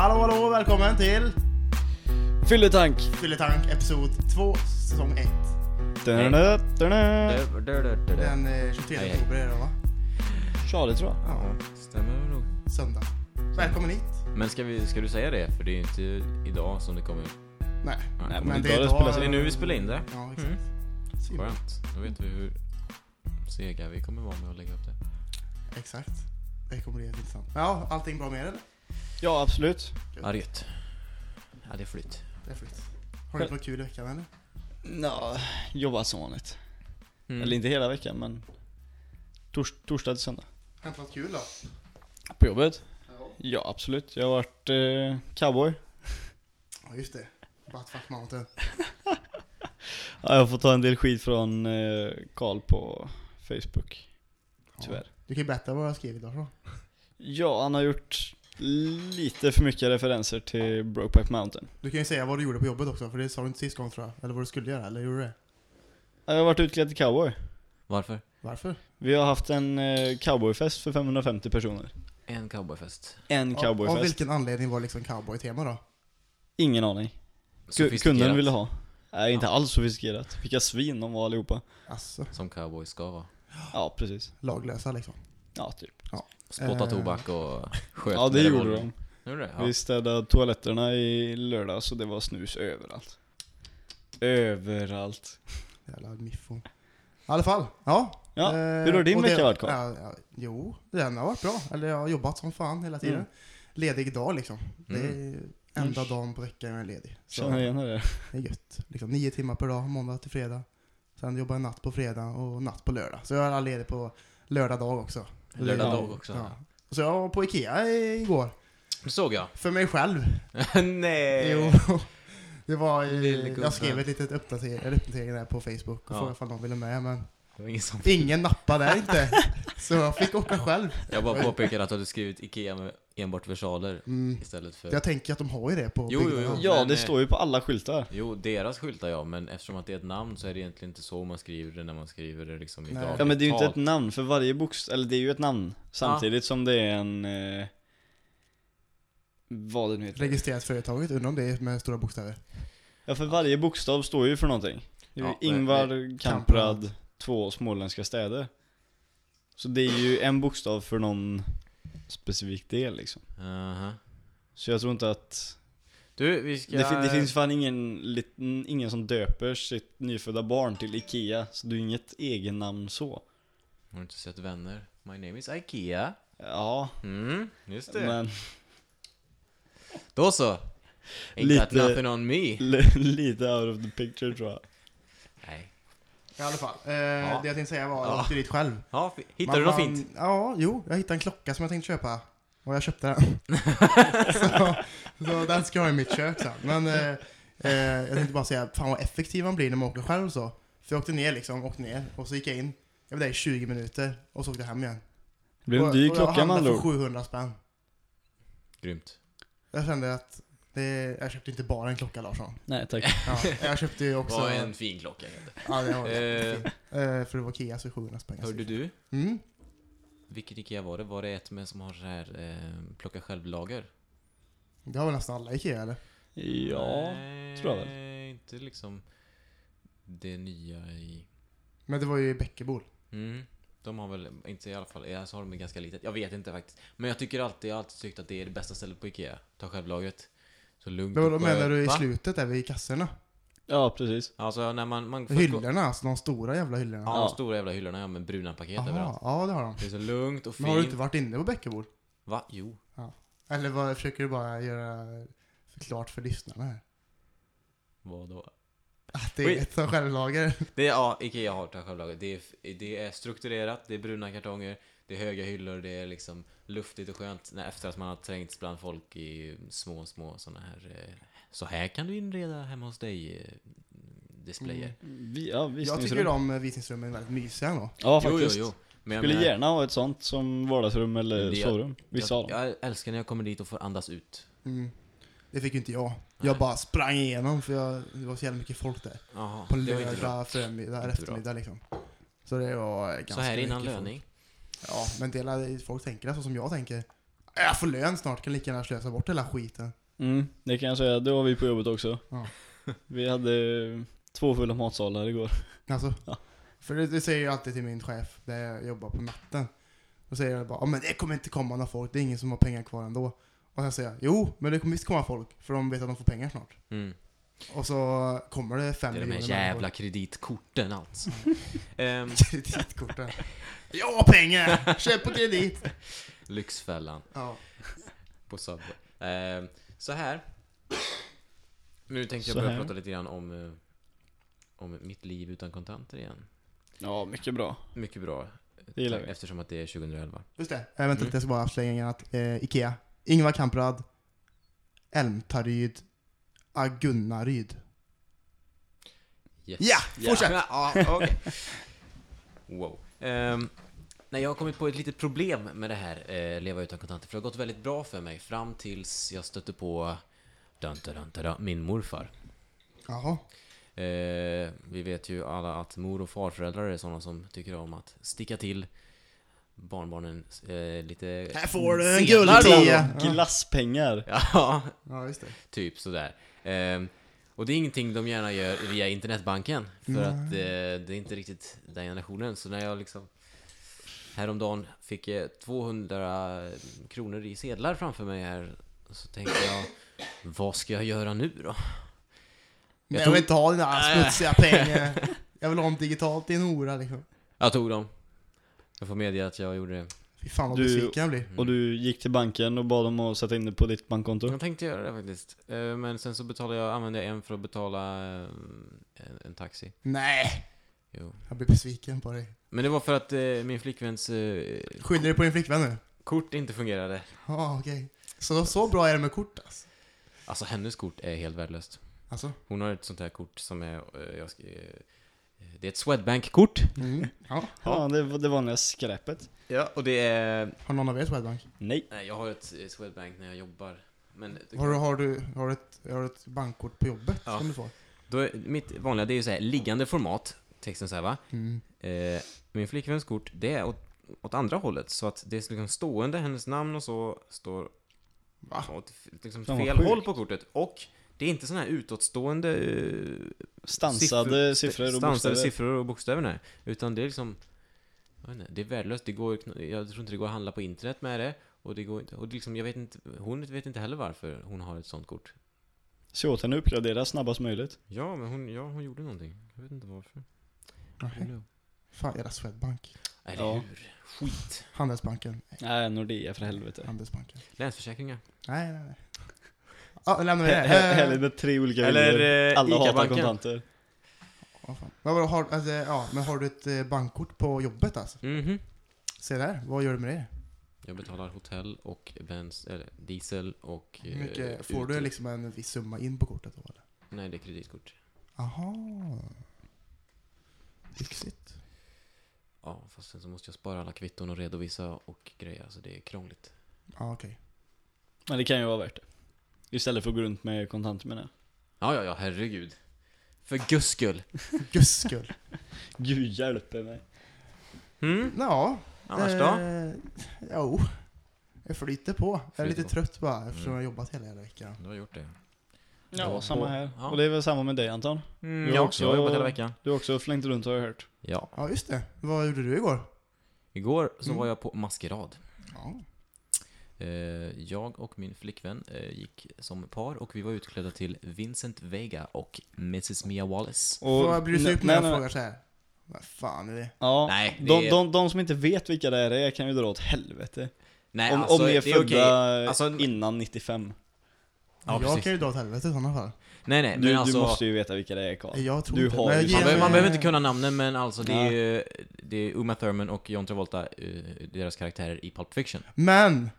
Hallå hallå, välkommen till Fylletank! Fylletank Episod 2, säsong 1. Dun-dun, dun-dun. Den eh, 23 Hej, hej. oktober är det va? Charlie tror jag. Ja, Stämmer nog. söndag. Välkommen hit. Men ska, vi, ska du säga det? För det är ju inte idag som det kommer. Nej, Nej, men men det idag är det idag- Det är nu vi spelar in det. ja exakt. Mm. Synd. Skönt. Då vet vi hur sega vi kommer vara med att lägga upp det. Exakt. Det kommer bli intressant. Ja, allting bra med er eller? Ja, absolut. Ja, det är gött. Ja, det är flytt. Det är flytt. Har du gjort något kul i veckan eller? Nå, jobbat som vanligt. Mm. Eller inte hela veckan, men tors torsdag till söndag. Hänt något kul då? På jobbet? Ja. Ja, absolut. Jag har varit eh, cowboy. Ja, just det. Buttfuck Mountain. Ja, jag har fått ta en del skit från eh, Karl på Facebook. Ja. Tyvärr. Du kan ju berätta vad jag har skrivit då. så. Ja, han har gjort lite för mycket referenser till Brokeback Mountain. Du kan ju säga vad du gjorde på jobbet också, för det sa du inte sist gång tror jag. Eller vad du skulle göra, eller gjorde du det? Ja, Jag har varit utklädd till cowboy. Varför? Varför? Vi har haft en eh, cowboyfest för 550 personer. En cowboyfest. En Av, av cowboyfest. vilken anledning var det liksom cowboy-tema då? Ingen aning. Kunden ville ha. Nej, inte Ja. alls sofistikerat. Vilka svin de var allihopa. Alltså, Som cowboy ska vara. Ja, precis. laglösa liksom. Ja, typ. Spotta Eh. tobak och sköt Ja, det med gjorde revolver. de. Gjorde det? Ja. Vi städade toaletterna i lördag så det var snus överallt. Överallt. Jävla miffo. I alla fall, ja. Ja, Eh, hur har din och det- vecka varit, Carl? ja, ja, Jo, den har varit bra. Eller jag har jobbat som fan hela tiden. Mm. Ledig dag liksom. Det är Mm. enda Usch. dagen på veckan jag är ledig. Så Känner igen det. det är gött. Liksom nio timmar per dag, måndag till fredag. Sen jobbar jag natt på fredag och natt på lördag. Så jag är ledig på lördag dag också. Lördag Ja. dag också. Ja. Och så jag var på Ikea igår. Det såg jag. För mig själv. Nej! Jo. Det var, jag skrev ett litet uppdatering, en uppdatering där på Facebook och Ja. frågade om någon ville med men ingen som... ingen nappade där inte. Så jag fick åka själv. Jag bara påpekade att du hade skrivit Ikea med enbart versaler Mm. istället för... Jag tänker att de har ju det på Jo, jo, jo. Ja, Men, det eh, står ju på alla skyltar. Jo, deras skyltar ja, men eftersom att det är ett namn så är det egentligen inte så man skriver det när man skriver det liksom i Ja men det är ju inte ett namn för varje bokstav, eller det är ju ett namn samtidigt som det är en... Eh, vad det nu heter. Registrerat företaget, undrar om det är med stora bokstäver. Ja för varje bokstav står ju för någonting. Det är ju Ja, Ingvar, Kamprad. Kamprad, två småländska städer. Så det är ju en bokstav för någon specifik del liksom. Aha. Så jag tror inte att... Du, vi ska... Det, det finns fan ingen, ingen som döper sitt nyfödda barn till Ikea, så det är inget egen namn så. Har du inte sett Vänner? My name is Ikea. Ja, Mm, just det. men Då så. Ain't Lite- got nothing on me. li- lite out of the picture tror jag. I alla fall. Eh, Det jag tänkte säga var, jag Ja. åkte dit själv. Ja, hittade du något Man- fint? Ja, jo. Jag hittade en klocka som jag tänkte köpa. Och jag köpte den. så, så den ska jag ha i mitt kök sen. Men eh, eh, jag tänkte bara säga, fan vad effektiv man blir när man åker själv och så. För jag åkte ner liksom, åkte ner. Och så gick jag in. Jag var där i 20 minuter. Och så åkte jag hem igen. Det blir en och, dyr och jag klocka med handlade andra för ord. 700 spänn. Grymt. Jag kände att det, jag köpte inte bara en klocka Larsson. Nej tack. Ja, jag köpte ju också... Vad en fin klocka. Ja, det var Eh. jättefin. Eh, För det var Kia så 700 spänn. Hörde du? Mm. Vilket Ikea var det? Var det ett med som har så här eh, plocka själv-lager? Det har väl nästan alla Ikea eller? Ja, Nej, tror jag inte liksom det nya i... Men det var ju i Bäckebol. Mm. De har väl, inte i alla fall, ja, så har de ganska litet. Jag vet inte faktiskt. Men jag tycker alltid, jag har alltid tyckt att det är det bästa stället på Ikea. Ta självlagret. Så lugnt Men och vad menar du i Va? slutet där vid kassorna? Ja precis. Alltså när man... man först går- Hyllorna, alltså de stora jävla hyllorna. Ja, de stora jävla hyllorna ja, med bruna paket Aha, överallt. ja det har de. Det är så lugnt och fint. Men har du inte varit inne på Bäckebol? Va? Jo. Eller vad, försöker du bara göra förklart för lyssnarna här? Vadå? Att det är Oj. ett som självlager? Det är, ja, Ikea har ta självlaget. Det är, det är strukturerat, det är bruna kartonger, det är höga hyllor, det är liksom luftigt och skönt när, efter att man har trängts bland folk i små, små såna här... Eh, så här kan du inreda hemma hos dig eh, displayer. Vi, ja, Jag tycker de eh, visningsrummen är väldigt mysiga ändå. Ja Jo, jo, faktiskt. jo. Men jag Skulle menar, gärna ha ett sånt som vardagsrum eller Det- sovrum. Vissa jag, dem. jag älskar när jag kommer dit och får andas ut. Mm. Det fick ju inte jag. Nej. Jag bara sprang igenom för jag, det var så jävla mycket folk där. Jaha, På lördag förmiddag, eftermiddag liksom. Så det var eh, ganska Så här innan löning. Ja, men del av folk tänker det så som jag tänker. Jag får lön snart, kan lika gärna slösa bort hela skiten. Mm, det kan jag säga. Det var vi på jobbet också. Ja. Vi hade två fulla matsalar igår. Alltså. Ja. För det, det säger jag alltid till min chef där jag jobbar på natten. Då säger jag bara, men det kommer inte komma några folk, det är ingen som har pengar kvar ändå. Och sen säger jag, jo, men det kommer visst komma folk, för de vet att de får pengar snart. Mm. Och så kommer det fem Det är de här miljoner jävla kreditkorten alltså. Ehm. Kreditkorten. Jag har pengar! Köp på kredit! Lyxfällan Ja. på Subway. Ehm, så här. Nu tänkte jag Så börja här. prata lite grann om, eh, om mitt liv utan kontanter igen. Ja, mycket bra. Mycket bra. Det gillar vi. Eftersom att det är 2011. Just det. Äh, vänta lite, Mm. jag ska bara slänga in att eh, Ikea. Ingvar Kamprad. Älmtaryd. Agunnaryd. Yes. Ja, fortsätt! Ja, okej. Wow. Ehm, nej, jag har kommit på ett litet problem med det här, eh, leva utan kontanter. För det har gått väldigt bra för mig fram tills jag stötte på dun, dun, dun, dun, dun, min morfar. Jaha. Eh, vi vet ju alla att mor och farföräldrar är sådana som tycker om att sticka till barnbarnen eh, lite Här får du en guldtia. Ja. Glasspengar. Ja, Ja, just det. typ sådär. Ehm, och det är ingenting de gärna gör via internetbanken. För Nej. att eh, det är inte riktigt den generationen. Så när jag liksom häromdagen fick jag 200 kronor i sedlar framför mig här. Så tänkte jag, vad ska jag göra nu då? Jag jag tog- vill inte ha dina smutsiga pengar. Jag vill ha dem digitalt, är en hora liksom. Jag tog dem. Jag får medge att jag gjorde det. Fy fan vad Du- besviken jag blir. Och du gick till banken och bad dem att sätta in det på ditt bankkonto. Jag tänkte göra det faktiskt. Eh, Men sen så betalade jag, använde jag en för att betala eh, en, en taxi. Nej! Jo. Jag blir besviken på dig. Men det var för att eh, min flickväns eh, Skyller du på din flickvän nu? kort inte fungerade. Ja, okej. Så, så bra är det med kort alltså? Alltså hennes kort är helt värdelöst. Alltså? Hon har ett sånt här kort som är, eh, jag ska, eh, det är ett Swedbank-kort. Mm. Ja. Ja, det var det vanliga skräpet. Ja, och det är... Har någon av er Swedbank? Nej. Nej, jag har ett eh, Swedbank när jag jobbar. Men Har du, har du, har du, ett, har du ett bankkort på jobbet? Ja. Som du får? då är, mitt vanliga, det är ju så här liggande format, texten så här va. Mm. Eh, min flickväns kort, det är åt, åt andra hållet. Så att det är liksom stående, hennes namn och så står Va? åt liksom fel håll på kortet. Och det är inte sån här utåtstående eh, Stansade siffror och stansade bokstäver. siffror och bokstäver nej. Utan det är liksom jag vet inte, Det är värdelöst, det går, jag tror inte det går att handla på internet med det Och det går inte, och liksom, jag vet inte, hon vet inte heller varför hon har ett sånt kort Se åt henne att uppgradera snabbast möjligt. Ja, men hon, ja, hon gjorde någonting Jag vet inte varför Okej. Fan, era Swedbank. Eller Ja. hur? Skit Handelsbanken. Nej, Nordea för helvete. Handelsbanken. Länsförsäkringar Nej, nej, nej. Ja, lämnar vi det. Eh, Härligt med tre olika Eller, viljor. eh, Alla hatar Ica-banken. kontanter. vad fan. Men, vadå, har, alltså, ja, men har du ett eh, bankkort på jobbet alltså? Mhm Se där, vad gör du med det? Jag betalar hotell och bens, eller diesel och Hur eh, mycket, får du liksom en viss summa in på kortet då eller? Nej, det är kreditkort Aha. Lyxigt. Ja, fast sen så måste jag spara alla kvitton och redovisa och grejer, så det är krångligt Ja, okej. Men det kan ju vara värt det. Istället för att gå runt med kontanter menar jag. Ja, ja, ja, herregud För guds skull Guds skull. Gud hjälpe mig. mm? Ja. Annars då? Eh, jo. Jag flyter på. Jag är Flyter lite på. trött bara eftersom Mm. jag har jobbat hela jävla veckan. Du har gjort det Ja, Ja, samma och- här. ja. Och det är väl samma med dig Anton? mm, Du Ja, också- jag har jobbat hela veckan Du har också flängt runt har jag hört. Ja Ja, just det. Vad gjorde du igår? Igår så Mm. var jag på maskerad Ja. Eh, Jag och min flickvän eh, gick som par och vi var utklädda till Vincent Vega och Mrs Mia Wallace Och, sur på mig nej, och nej. frågar så här? Vad fan är det? Ja, Nej, det de, är- de, de som inte vet vilka det är, är kan ju dra åt helvete. Nej, om, alltså, om ni är födda. Alltså, innan 95. Ja, jag precis. kan ju dra åt helvete i sådana fall. Nej, nej, Du, men alltså du måste ju veta vilka det är Karl. Jag tror Du inte. har jag ger man, behöver, man behöver inte kunna namnen, men alltså det är Nej. ju det är Uma Thurman och John Travolta, eh, deras karaktärer i Pulp Fiction. Men!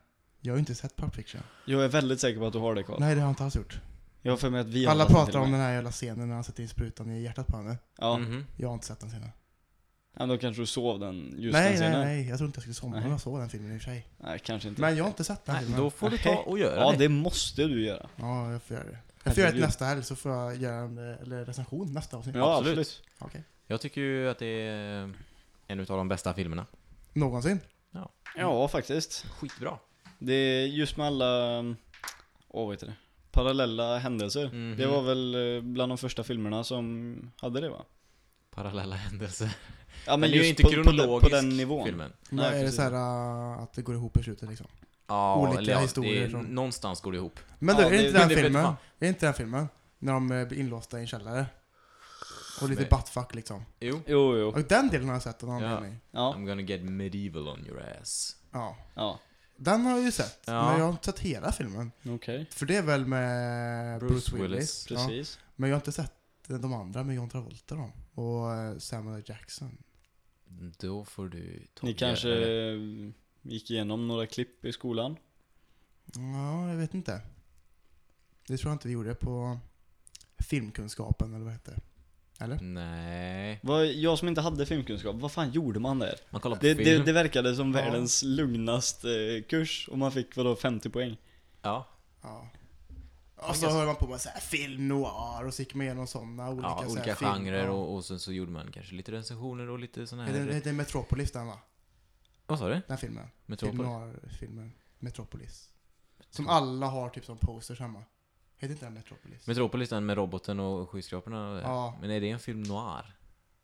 Jag har ju inte sett Pulp Fiction. Jag är väldigt säker på att du har det Karl. Nej, det har jag inte alls gjort. Jag har för mig att vi har Alla det pratar till om den här jävla scenen när han sätter in sprutan i hjärtat på henne. Ja, Mhm. Jag har inte sett den scenen. men då kanske du sov den, just nej, den nej, scenen? nej. Jag tror inte jag skulle somna Nej. om jag såg den filmen i och för sig. Nej, kanske inte. Men jag har inte sett den Nej, filmen. då får du ta och göra Ja, det. det måste du göra. Ja, jag får göra det. Jag får göra det Herregud. nästa helg så får jag göra en eh, eller recension nästa avsnitt. Ja, Absolut. absolut. Okej. Jag tycker ju att det är en utav de bästa filmerna. Någonsin. Ja, faktiskt. Skitbra. Det är just med alla, åh vad heter det? Parallella händelser. Mhm. Det var väl eh, bland de första filmerna som hade det va? Parallella händelser. Ja Men, det är ju inte på, på, den- kronologisk på den nivån. filmen. Men Nej, är det så här uh, att det går ihop i slutet liksom? Ja, Olika eller ja, historier det är, som- Någonstans går det ihop. Men du, Ja, är det det- inte den det filmen? fan. Är det inte den filmen? När de eh, blir inlåsta i en källare? Och lite Nej. buttfuck liksom. Jo. Jo, jo. Och den delen har jag sett av någon Ja. Ja, I'm gonna get medieval on your ass. Ja. ja. Den har jag ju sett, Ja. men jag har inte sett hela filmen. Okej. För det är väl med Bruce Bruce, Willis. Willis, Ja. Precis. Men jag har inte sett de andra med John Travolta då. Och eh, Samuel L. Jackson. Då får du ta Ni kanske eller- eh, gick igenom några klipp i skolan? Ja, jag vet inte. Det tror jag inte vi gjorde på filmkunskapen eller vad heter det? Eller? Nej. Vad, jag som inte hade filmkunskap, vad fan gjorde man där? Man kollar på Det, film. det, det verkade som Ja. världens lugnaste eh, kurs och man fick vadå 50 poäng? Ja. Ja. Och så höll man på med så här film noir och så gick man igenom sådana olika, ja, så här olika film- genrer ja. och, och sen så gjorde man kanske lite recensioner och lite såna Är det, här... är det Metropolis den va? Vad sa du? Den filmen? Film Metropolis? noir-filmen. Metropolis. Som alla har typ som posters hemma. Heter inte den Metropolis? Metropolis, den med roboten och skyskraporna? Ja. Men är det en film noir?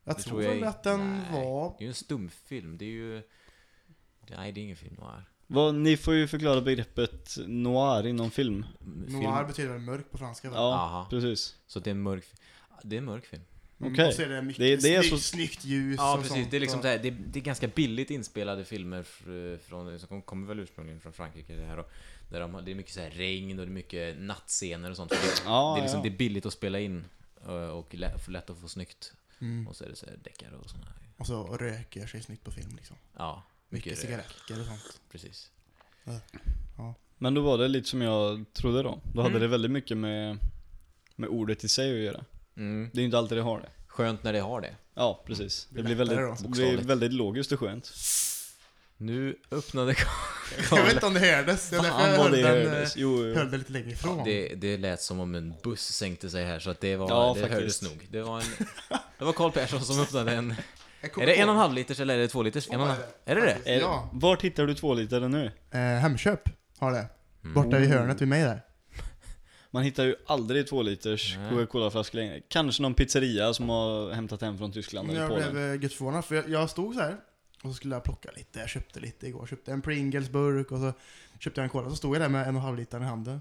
jag det tror väl att den nej. var... Det är ju en stumfilm, det är ju... Nej, det är ingen film noir. Vad, ni får ju förklara begreppet noir inom film. Film... Noir betyder väl mörk på franska? va? Ja, Aha. precis. Så det är en mörk... Det är en mörk film. Mm, okej. Är det mycket Det- det är snyggt, så- snyggt ljus Ja, och precis. sånt Det är liksom så här, det, är, det är ganska billigt inspelade filmer fr- från, som kom- kommer väl ursprungligen från Frankrike det här och, där de, Det är mycket så här regn och det är mycket nattscener och sånt. För det, Ja, det, är liksom, ja. det är billigt att spela in eh, och lätt, lätt att få snyggt. Mm. Och så är det så här deckare och här. Och så röker sig snyggt på film liksom. Ja, Mycket, mycket, cigaretter och sånt. Precis. Men då var det lite som jag trodde då. Då hade Mm. det väldigt mycket med, med ordet i sig att göra. Mm. Det är ju inte alltid det har det. Skönt när det har det. Ja, precis. Det Det, blir väldigt, då, det blir väldigt logiskt och skönt. Nu öppnade Jag vet inte om det hördes. Det är därför Fan jag höll det den, hördes. eh, Jo, jo. höll den lite längre ifrån. det, det lät som om en buss sänkte sig här så att det var, Ja, det faktiskt. hördes nog. Det var en... Det var Carl Persson som öppnade en... Jag Är det en och en halv liters eller är det två liters? En och en halv... Är det det? Är- Ja. Vart hittar du två liter nu? Eh, Hemköp har det. Mm. Borta vid hörnet vid mig där. Man hittar ju aldrig två liters. Coca-Cola-flaskor längre. Kanske någon pizzeria som har hämtat hem från Tyskland eller Jag Polen. blev eh, gött förvånad för jag, jag stod så här och så skulle jag plocka lite. Jag köpte lite igår. Köpte en Pringles-burk och så köpte jag en cola. Så stod jag där med en och en halv liter i handen.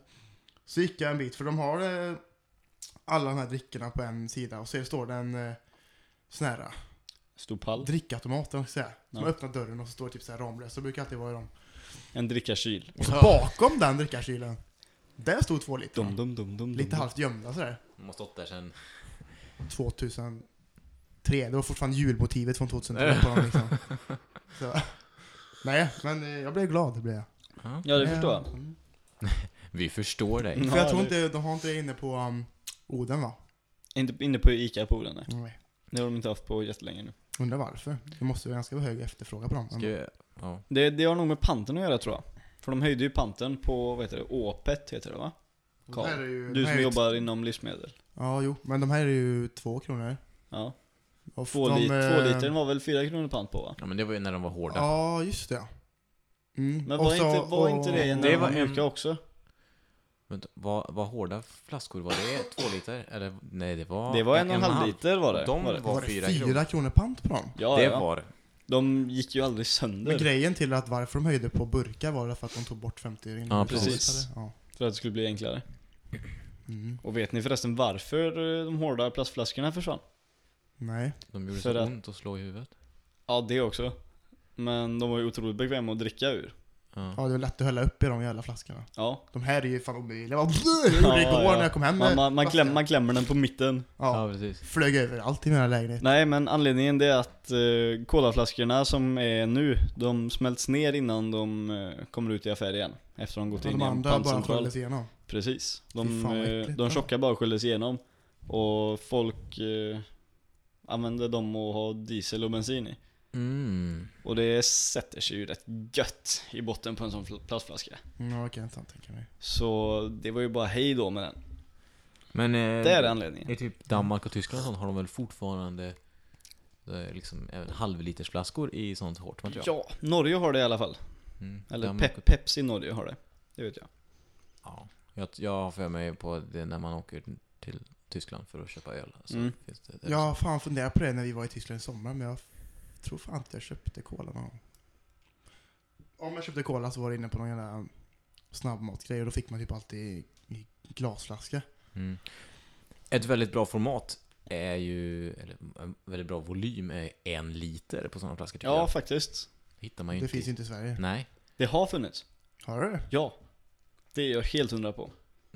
Så gick jag en bit för de har eh, alla de här drickorna på en sida och så står det en eh, sån här Stor pall. drickautomat, om jag ska säga. Som Ja. öppnar dörren och så står det typ så här Ramlös. Så brukar alltid vara i dem. En drickarkyl. Och så bakom den drickarkylen, där stod två liter. Dum, dum, dum, dum, Lite dum. halvt gömda sådär. De har stått där sen... 2003. Det var fortfarande julmotivet från 2003 på dem liksom. Så. Nej, men eh, jag blev glad, det blev jag. Ja. Det förstår jag. Mm. Vi förstår dig. För jag Ja, tror det- inte, de har inte det inne på um, Oden va? Inte inne på Ica-poolen nej. Nej. Det har de inte haft på jättelänge nu. Undrar varför. Det måste ju vara ganska hög efterfrågan på dem. Ska. Ja. Det, det har nog med panten att göra tror jag. För de höjde ju panten på, vad heter det, Åpet heter det va? De här är ju- Du som jobbar inom livsmedel. Ja, jo. Men de här är ju två kronor. Ja. Och Två, de, lit, två liter var väl fyra kronor pant på va? ja, men det var ju när de var hårda. Ja, just det. Mm. Men Och var, så- inte, var inte det och- när Det de var en- mjuka också? Vänta, vad, vad hårda flaskor var det? Två liter? Eller nej, det var... Det var en och en halv liter var det. De var det. var Var det fyra fyra, kronor. kronor pant på dem? Ja, det ja. var det. De gick ju aldrig Men sönder. grejen till att varför de höjde på burkar var det för att de tog bort 50 öre innan Ja, precis. Ja. För att det skulle bli enklare. Mm. Och vet ni förresten varför de hårda plastflaskorna försvann? Nej. De gjorde För så att- ont att slå i huvudet. Ja, det också. Men de var ju otroligt bekväma att dricka ur. Ja. Ja, det var lätt att hälla upp i de jävla flaskorna. Ja. De här är ju fan omöjliga. Jag gjorde det igår när jag kom hem Man, med man, man, kläm, man klämmer den på mitten. ja, Ja, precis. flög över allt i mina lägenhet. Nej, men anledningen är att eh, colaflaskorna som är nu, de smälts ner innan de eh, kommer ut i affär igen. Efter de gått Och in de i en andra bara pantcentral. sköljdes igenom. Precis. De, fan, eh, de tjocka bara sköljdes igenom. Och folk eh, använde dem att ha diesel och bensin i. Mm. Och det sätter sig ju rätt gött i botten på en sån fl- plastflaska. Mm, Ja, det kan jag inte tänka mig. Så det var ju bara hej då med den. Men... Eh, Det är anledningen. I typ Danmark och Tyskland och sånt har de väl fortfarande eh, liksom även halvlitersflaskor i sånt hårt material? Ja, Norge har det i alla fall. Mm. Eller De- Pep, Pepsi i Norge har det. Det vet jag. Ja, jag, jag har för mig på det när man åker till Tyskland för att köpa öl. Så Mm. finns det, det Jag har fan funderat på det när vi var i Tyskland i sommar, men jag tror fan inte jag köpte cola någon gång. Om jag köpte cola så var det inne på någon jävla snabbmatsgrej och då fick man typ alltid i, glasflaska. Mm. Ett väldigt bra format är ju, eller en väldigt bra volym är en liter på sådana flaskor tycker Ja, jag. faktiskt. hittar man ju Det inte. finns ju inte i Sverige. Nej, Det har funnits. Har du det? Ja. Det är jag helt hundra på.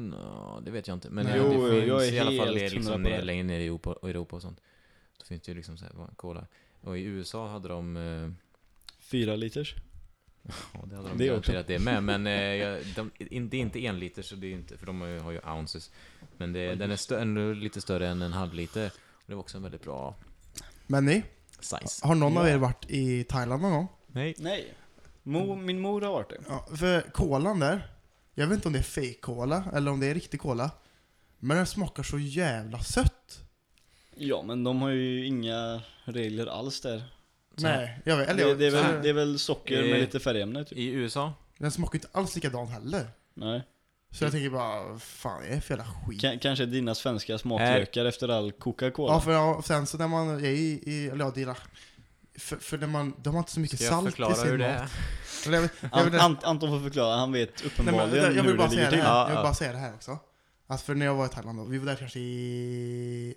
Nå, det vet jag inte. Men Nej. det, Jo, det finns jag är i alla fall det liksom hundra på ner, det. längre ner i Europa och, Europa och sånt. Då finns det ju liksom så här, vad- cola. Och i USA hade de, eh, Fyra liters. ja det hade de Det garanterat det med, men eh, jag- de, in, det är inte en liter så det är inte, för de har ju, har ju ounces. Men det, den är stö, ändå lite större än en halv liter. Och det var också en väldigt bra Men ni, size. har någon av Ja. er varit i Thailand någon gång? Nej. Nej. Mo, min mor har varit det. Ja, för kolan där, jag vet inte om det är fake cola eller om det är riktig cola. Men den smakar så jävla sött. Ja, men de har ju inga regler alls där. Så här. Nej, jag vet, eller Det, jag, det, är väl, det är väl socker med lite färgämne typ? I USA? Den smakar inte alls likadant heller. Nej. Så jag tänker bara, fan är det för jävla skit? K- kanske dina svenska smaklökar efter all Coca-Cola. Ja, för ja, sen så när man är i, i eller ja, dina, för, för när man, de har inte så mycket Ska jag salt i förklara sin hur det mat. är? Eller jag, jag, Ant, Anton får förklara, han vet nej, men, uppenbarligen jag, jag vill hur bara det säga ligger det till. jag vill bara säga det här också. Att för när jag var i Thailand då, vi var där kanske i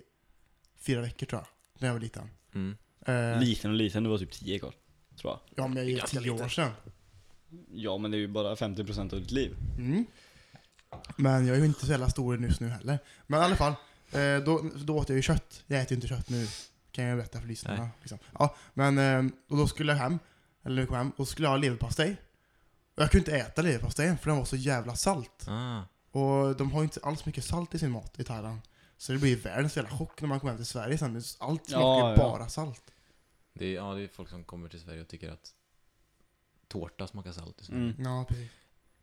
fyra veckor tror jag, när jag var liten. Mm. Eh, Liten och liten, du var typ 10 kvar. Tror jag. ja, men jag är tio år liten. sedan. Ja, men det är ju bara 50% av ditt liv. Mm. Men jag är ju inte så jävla stor just nu heller. Men i alla fall, eh, då, då åt jag ju kött. Jag äter ju inte kött nu, kan jag berätta för lyssnarna. Liksom. Ja, men eh, och då skulle jag hem, eller när jag kom hem, och skulle jag ha leverpastej. Och jag kunde inte äta leverpastejen för den var så jävla salt. Ah. Och de har ju inte alls mycket salt i sin mat i Thailand. Så det blir ju världens jävla chock när man kommer hem till Sverige sen. Allt smakar Ja, ju ja. bara salt. Det är, ja, det är folk som kommer till Sverige och tycker att tårta smakar salt. i Sverige. Mm. Ja, precis.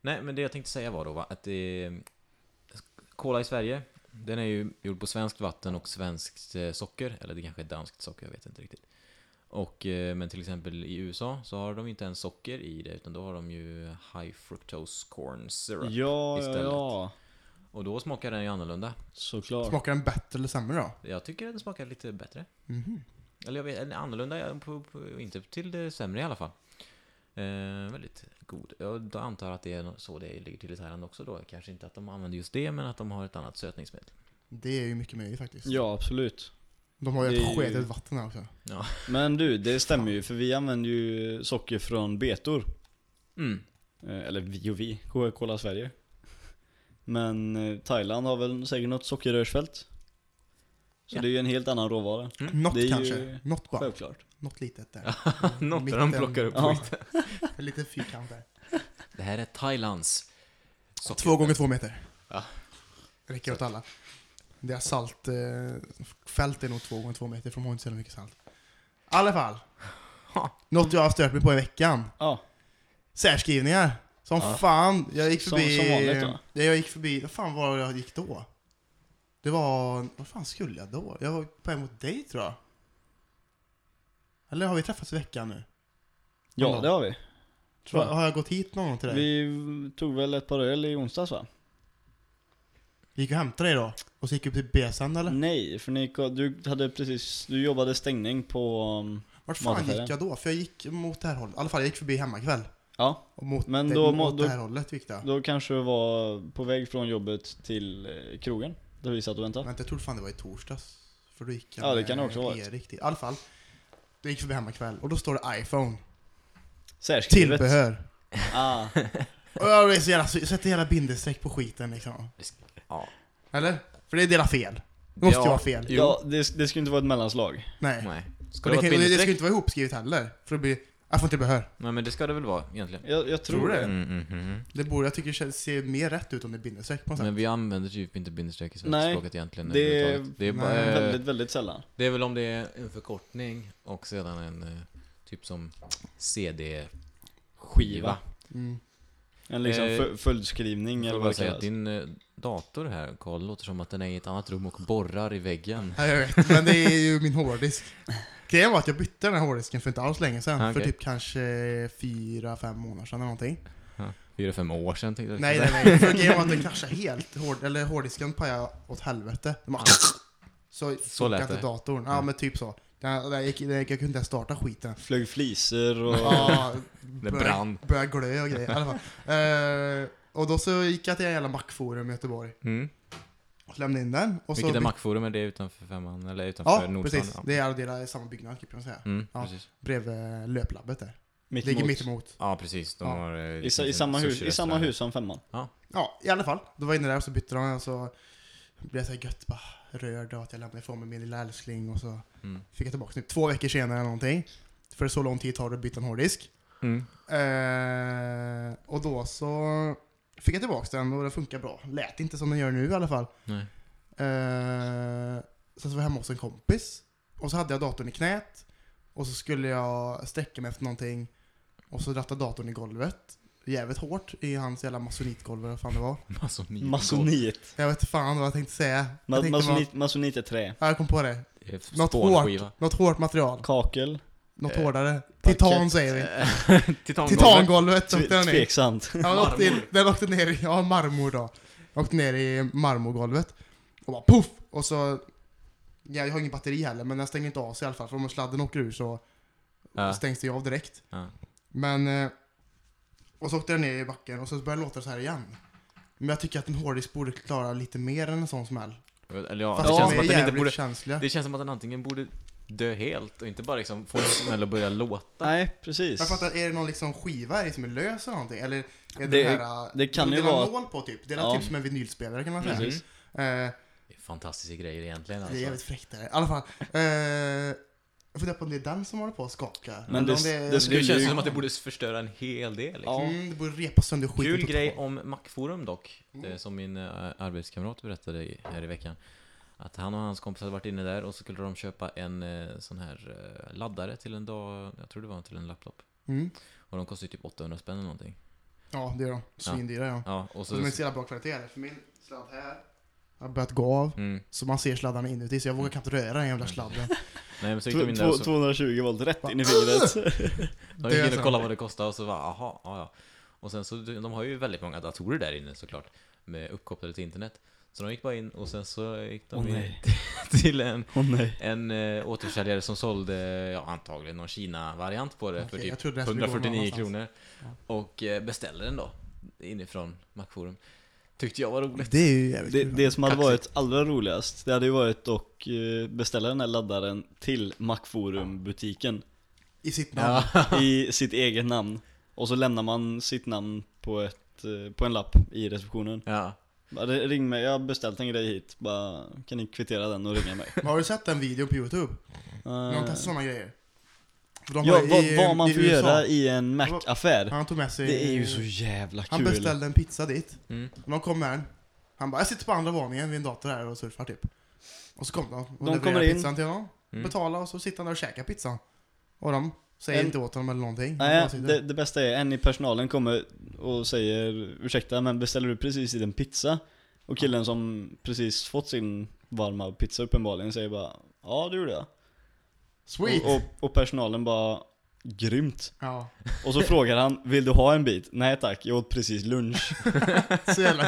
Nej, men det jag tänkte säga var då va, att det, Cola i Sverige, den är ju gjord på svenskt vatten och svenskt eh, socker. Eller det kanske är danskt socker, jag vet inte riktigt. Och, eh, men till exempel i USA så har de inte ens socker i det, utan då har de ju high fructose corn syrup. Ja, ja, istället. ja. Och då smakar den ju annorlunda. Såklart. Smakar den bättre eller sämre då? Jag tycker att den smakar lite bättre. Mhm. Eller jag vet, annorlunda, ja, inte till det sämre i alla fall. Eh, väldigt god. Jag antar att det är så det ligger till i Thailand också då. Kanske inte att de använder just det, men att de har ett annat sötningsmedel. Det är ju mycket möjligt faktiskt. Ja, absolut. De har ju ett är ju- sketet vatten här också. Men du, det stämmer ju för vi använder ju socker från betor. Mm. Eh, Eller vi och vi, Coca-Cola Sverige. Men eh, Thailand har väl säkert något sockerrörsfält. Så det är ju en helt annan råvara. Något är ju kanske. Något bara. Självklart. Något litet där. Något där de plockar upp Ja. skit. En liten fyrkant där. Det här är Thailands socker. Två gånger två meter. Ja. Räcker åt alla. Deras saltfält är nog två gånger två meter för de har inte så mycket salt. I alla fall. Något jag har stört mig på i veckan. Ja, Särskrivningar. Som Ja. fan. Jag gick Som- förbi... som vanligt då? Ja, Jag gick förbi... Vad fan var det jag gick då? Det var... Vad fan skulle jag då? Jag var på väg mot dig tror jag. Eller har vi träffats i veckan nu? ja det har vi. Tror Har, jag. har jag gått hit någon gång till dig? Vi tog väl ett par öl i onsdags va? Gick och hämtade dig då? Och så gick du upp till Besan eller? Nej, för ni, du hade precis, du jobbade stängning på... um, Vart fan Mataffären. gick jag då? För jag gick mot det här hållet. I alla fall, jag gick förbi hemmakväll. Ja, Och mot, Men det, då mot då- det här hållet gick jag. då kanske du var på väg från jobbet till eh, krogen. Där vi satt och väntade. Vänta, jag trodde fan det var i torsdags. För då gick jag Ja, det kan det också ha varit. Erik. I alla fall. Då gick jag förbi hemmakväll och då står det iPhone. Särskrivet. Tillbehör. Ah, Och jag är så jävla, så sätter hela bindestreck på skiten liksom. Ja. Eller? För det är deras fel. Det måste ju Ja. vara fel. Jo. ja, det, det skulle inte vara ett mellanslag. Nej. Nej. Och Ska det, det kan, och det, det ska bindestreck? inte vara ihopskrivet heller. För det blir iPhone tillbehör. Nej, men det ska det väl vara egentligen. Jag, jag tror, Tror det. det? Mm, mm, mm. Det borde, jag tycker det känns- ser mer rätt ut om det är bindestreck på något sätt. Men vi använder typ inte bindestreck i svenska Nej, språket egentligen det är- det är, bara, Nej. Väldigt, väldigt sällan. det är väl om det är en förkortning och sedan en eh, typ som CD-skiva. Mm. En liksom Eh, fö- följdskrivning eller vad det säga kallas. din eh, dator här, Karl, låter som att den är i ett annat rum och borrar i väggen. Ja, jag vet, men det är ju min hårddisk. Grejen var att jag bytte den här hårddisken för inte alls länge sedan. Ah, För typ kanske fyra, fem månader sedan eller någonting. Fyra, fem år sedan tänkte jag. Nej, nej, nej. För grejen var att den kraschade helt. Hård, eller hårddisken pajade åt helvete. Så Så lät det. datorn. Ja, Mm. men typ så. Den, den gick, den, jag kunde inte starta skiten. Flög fliser och... Ja, Det brann. Började glö och grejer. I alla fall. Eh, och då så gick jag till en jävla Mac-forum i Göteborg. Mm. Och lämnade in den. Och Vilket så är Macforum? Är det utanför femman? Eller utanför Ja, Nordstan? precis. Det är alla delar i samma byggnad kan man säga. Mm, Ja. precis. Bredvid löplabbet där. Mitt Ligger emot. mitt emot. Ja, precis. De Ja. har... eh, I, i, liksom samma hus, I samma hus som femman. Ja, i alla fall. Då var jag inne där och så bytte de och så blev jag så här gött bara rörd av att jag lämnade ifrån mig min lilla älskling och så Mm. fick jag tillbaka den. Två veckor senare eller någonting. För så lång tid tar det att byta en hårddisk. Mm. Eh, och då så fick jag tillbaka den och det funkar bra. Lät inte som den gör nu i alla fall. Nej. Eh, sen så var jag hemma hos en kompis. Och så hade jag datorn i knät. Och så skulle jag sträcka mig efter någonting. Och så rattade datorn i golvet. Jävligt hårt i hans jävla masonitgolv eller vad fan det var. Masonit. Masonit. Jag vet inte fan vad jag tänkte säga. Jag Ma- tänkte masonit, masonit är trä. bara, ja, jag kom på det. Det Något hårt, något hårt material. Kakel. Något Eh, hårdare. Titan säger vi. Titangolvet. Titangolvet åkte den. Tveksamt. Ja, den åkte, in, Marmor. den åkte ner i, ja marmor då. Åkte ner i marmorgolvet. Och bara puff! Och så, ja, jag har ingen batteri heller men den stänger inte av sig i alla fall. För om sladden åker ur så Ja. stängs det ju av direkt. Ja. Men, eh, och så åkte den ner i backen och så började det låta så här igen. Men jag tycker att en hårddisk borde klara lite mer än en sån smäll. Eller ja, Fast det de känns som att den inte borde... känsliga. Det känns som att den antingen borde dö helt och inte bara liksom få en smäll och börja låta. Nej, precis. Jag fattar, är det någon liksom skiva här som är lös eller någonting? Eller är det, Det- den här, det kan det ju vara- nål på typ? Det är Ja. typ som en vinylspelare kan man säga. Precis. Eh, Det är fantastiska grejer egentligen Det är alltså. jävligt fräckt det här. I alla fall. Eh, jag funderar på om det är den som håller på att skaka. Men Eller det- det Det skulle känns ju- som att det borde förstöra en hel del liksom. Ja. Mm, det borde repa sönder skiten Kul grej om Macforum dock, Mm. det som min eh, arbetskamrat berättade i- här i veckan. Att han och hans kompis hade varit inne där och så skulle de köpa en eh, sån här eh, laddare till en dag, jag tror det var till en laptop. Mm. Och de kostar ju typ 800 spänn eller någonting. Ja, det är de. Svindyra ja. Ja, och Så så... de är så jävla bra kvalitet. För min sladd här har börjat gå av. Mm. Så man ser sladdarna inuti. Så jag vågar knappt röra den jävla sladden. Nej men så gick de in där och så... 220 volt rätt in i fingret. De gick in och kollade vad det kostade och så var aha, ja ja. Och sen så, de har ju väldigt många datorer där inne såklart. Med uppkopplade till internet. Så de gick bara in och sen så gick de Åh, in nej. till en, nej. en äh, återförsäljare som sålde, ja antagligen någon Kina-variant på det för Okej, typ jag trodde det skulle gå någon 149 annanstans. kronor. Ja. Och eh, beställde den då. Inifrån Macforum. Tyckte jag var roligt. Det är ju jävligt Det, kul. det som hade varit allra roligast, det hade ju varit att eh, beställa den här laddaren till Macforum-butiken I sitt namn. Ja. i sitt eget namn. Och så lämnar man sitt namn på, ett, eh, på en lapp i receptionen. ja. Bara, ring mig, jag har beställt en grej hit. Bara, kan ni kvittera den och ringa mig? Men Har du sett den videon på Youtube? När de testar sådana grejer. De ja, vad, i- vad man får göra i en Mac-affär. Han tog med sig... Det är ju så jävla Han kul. beställde en pizza dit. Mm. De kom med den. Han bara, jag sitter på andra våningen vid en dator här och surfar typ. Och så kom de och De kommer in. pizzan till honom. Mm. Betala och så sitter han där och käkar pizzan. Och de säger En- inte åt honom eller någonting. Nej, det, det bästa är en i personalen kommer och säger Ursäkta men beställer du precis i en pizza? Och killen som precis fått sin varma pizza uppenbarligen säger bara Ja det gjorde jag Sweet! och, och, och personalen bara Grymt Ja, Och så frågar han Vill du ha en bit? Nej tack, jag åt precis lunch.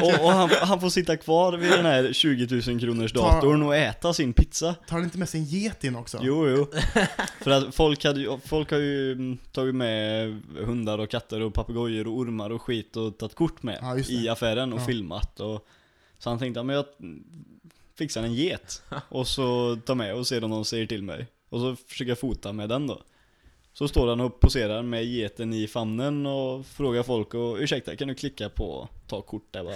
Och, och han, han får sitta kvar vid den här 20 000 kronors datorn och äta sin pizza Tar han inte med sig en get in också? Jo, jo. För att folk, hade, folk har ju mm, tagit med hundar och katter och papegojor och ormar och skit och tagit kort med Ja, i affären och Ja. filmat och Så han tänkte, men jag fixar en get och så tar med och ser om någon säger till mig Och så försöker jag fota med den då Så står han och poserar med geten i famnen och frågar folk och ursäkta kan du klicka på ta kort där bara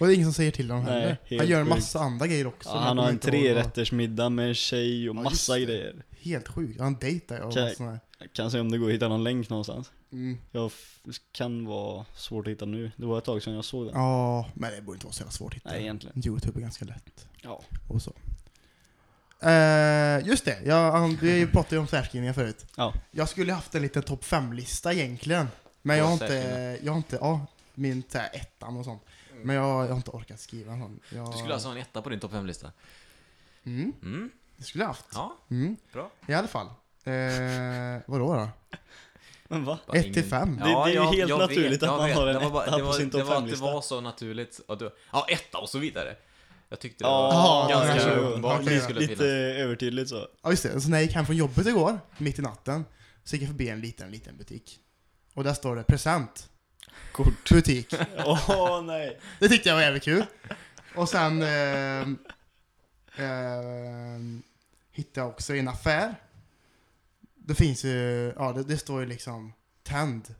Och det är ingen som säger till honom Nej, heller. Han gör en massa andra grejer också. ja, Han jag har en trerättersmiddag med en tjej och Ja, massa grejer Helt sjukt. Han dejtar och Okej. massa sådär. Jag kan se om det går att hitta någon länk någonstans Mm. Jag kan vara svårt att hitta nu. Det var ett tag sedan jag såg den. Ja, men det borde inte vara så jävla svårt att hitta. Nej, egentligen. Youtube är ganska lätt. Ja. Och så. Eh, just det, jag, vi pratade ju om särskrivningar förut. Ja. Jag skulle haft en liten topp 5-lista egentligen. Men jag har inte, jag har inte, ja, min så här, ettan och sånt. Men jag, jag har inte orkat skriva en sån. Jag, Du skulle alltså ha en etta på din topp 5-lista? Mm, Mm, det skulle jag haft. ja, Mm, bra. I alla fall. Eh, vadå då? Men va? Bara 1 till ingen- 5. Det- det är ju helt jag naturligt att jag man har en Det etta det på sin det topp var- fem-lista. Det var så naturligt. att du- Ja, etta och så vidare. Jag tyckte det Ja, var ja, ganska kanske. uppenbart att Okej, det ja. skulle Lite finnas. övertydligt så. Ja just det, så när jag gick hem från jobbet igår, mitt i natten, så gick jag förbi en liten, liten butik. Och där står det present. Kort. Butik. Åh nej. Det tyckte jag var jävligt kul. Och sen ehm, ehm, hittade jag också en affär. Det finns ju, ja det, det står ju liksom tänd.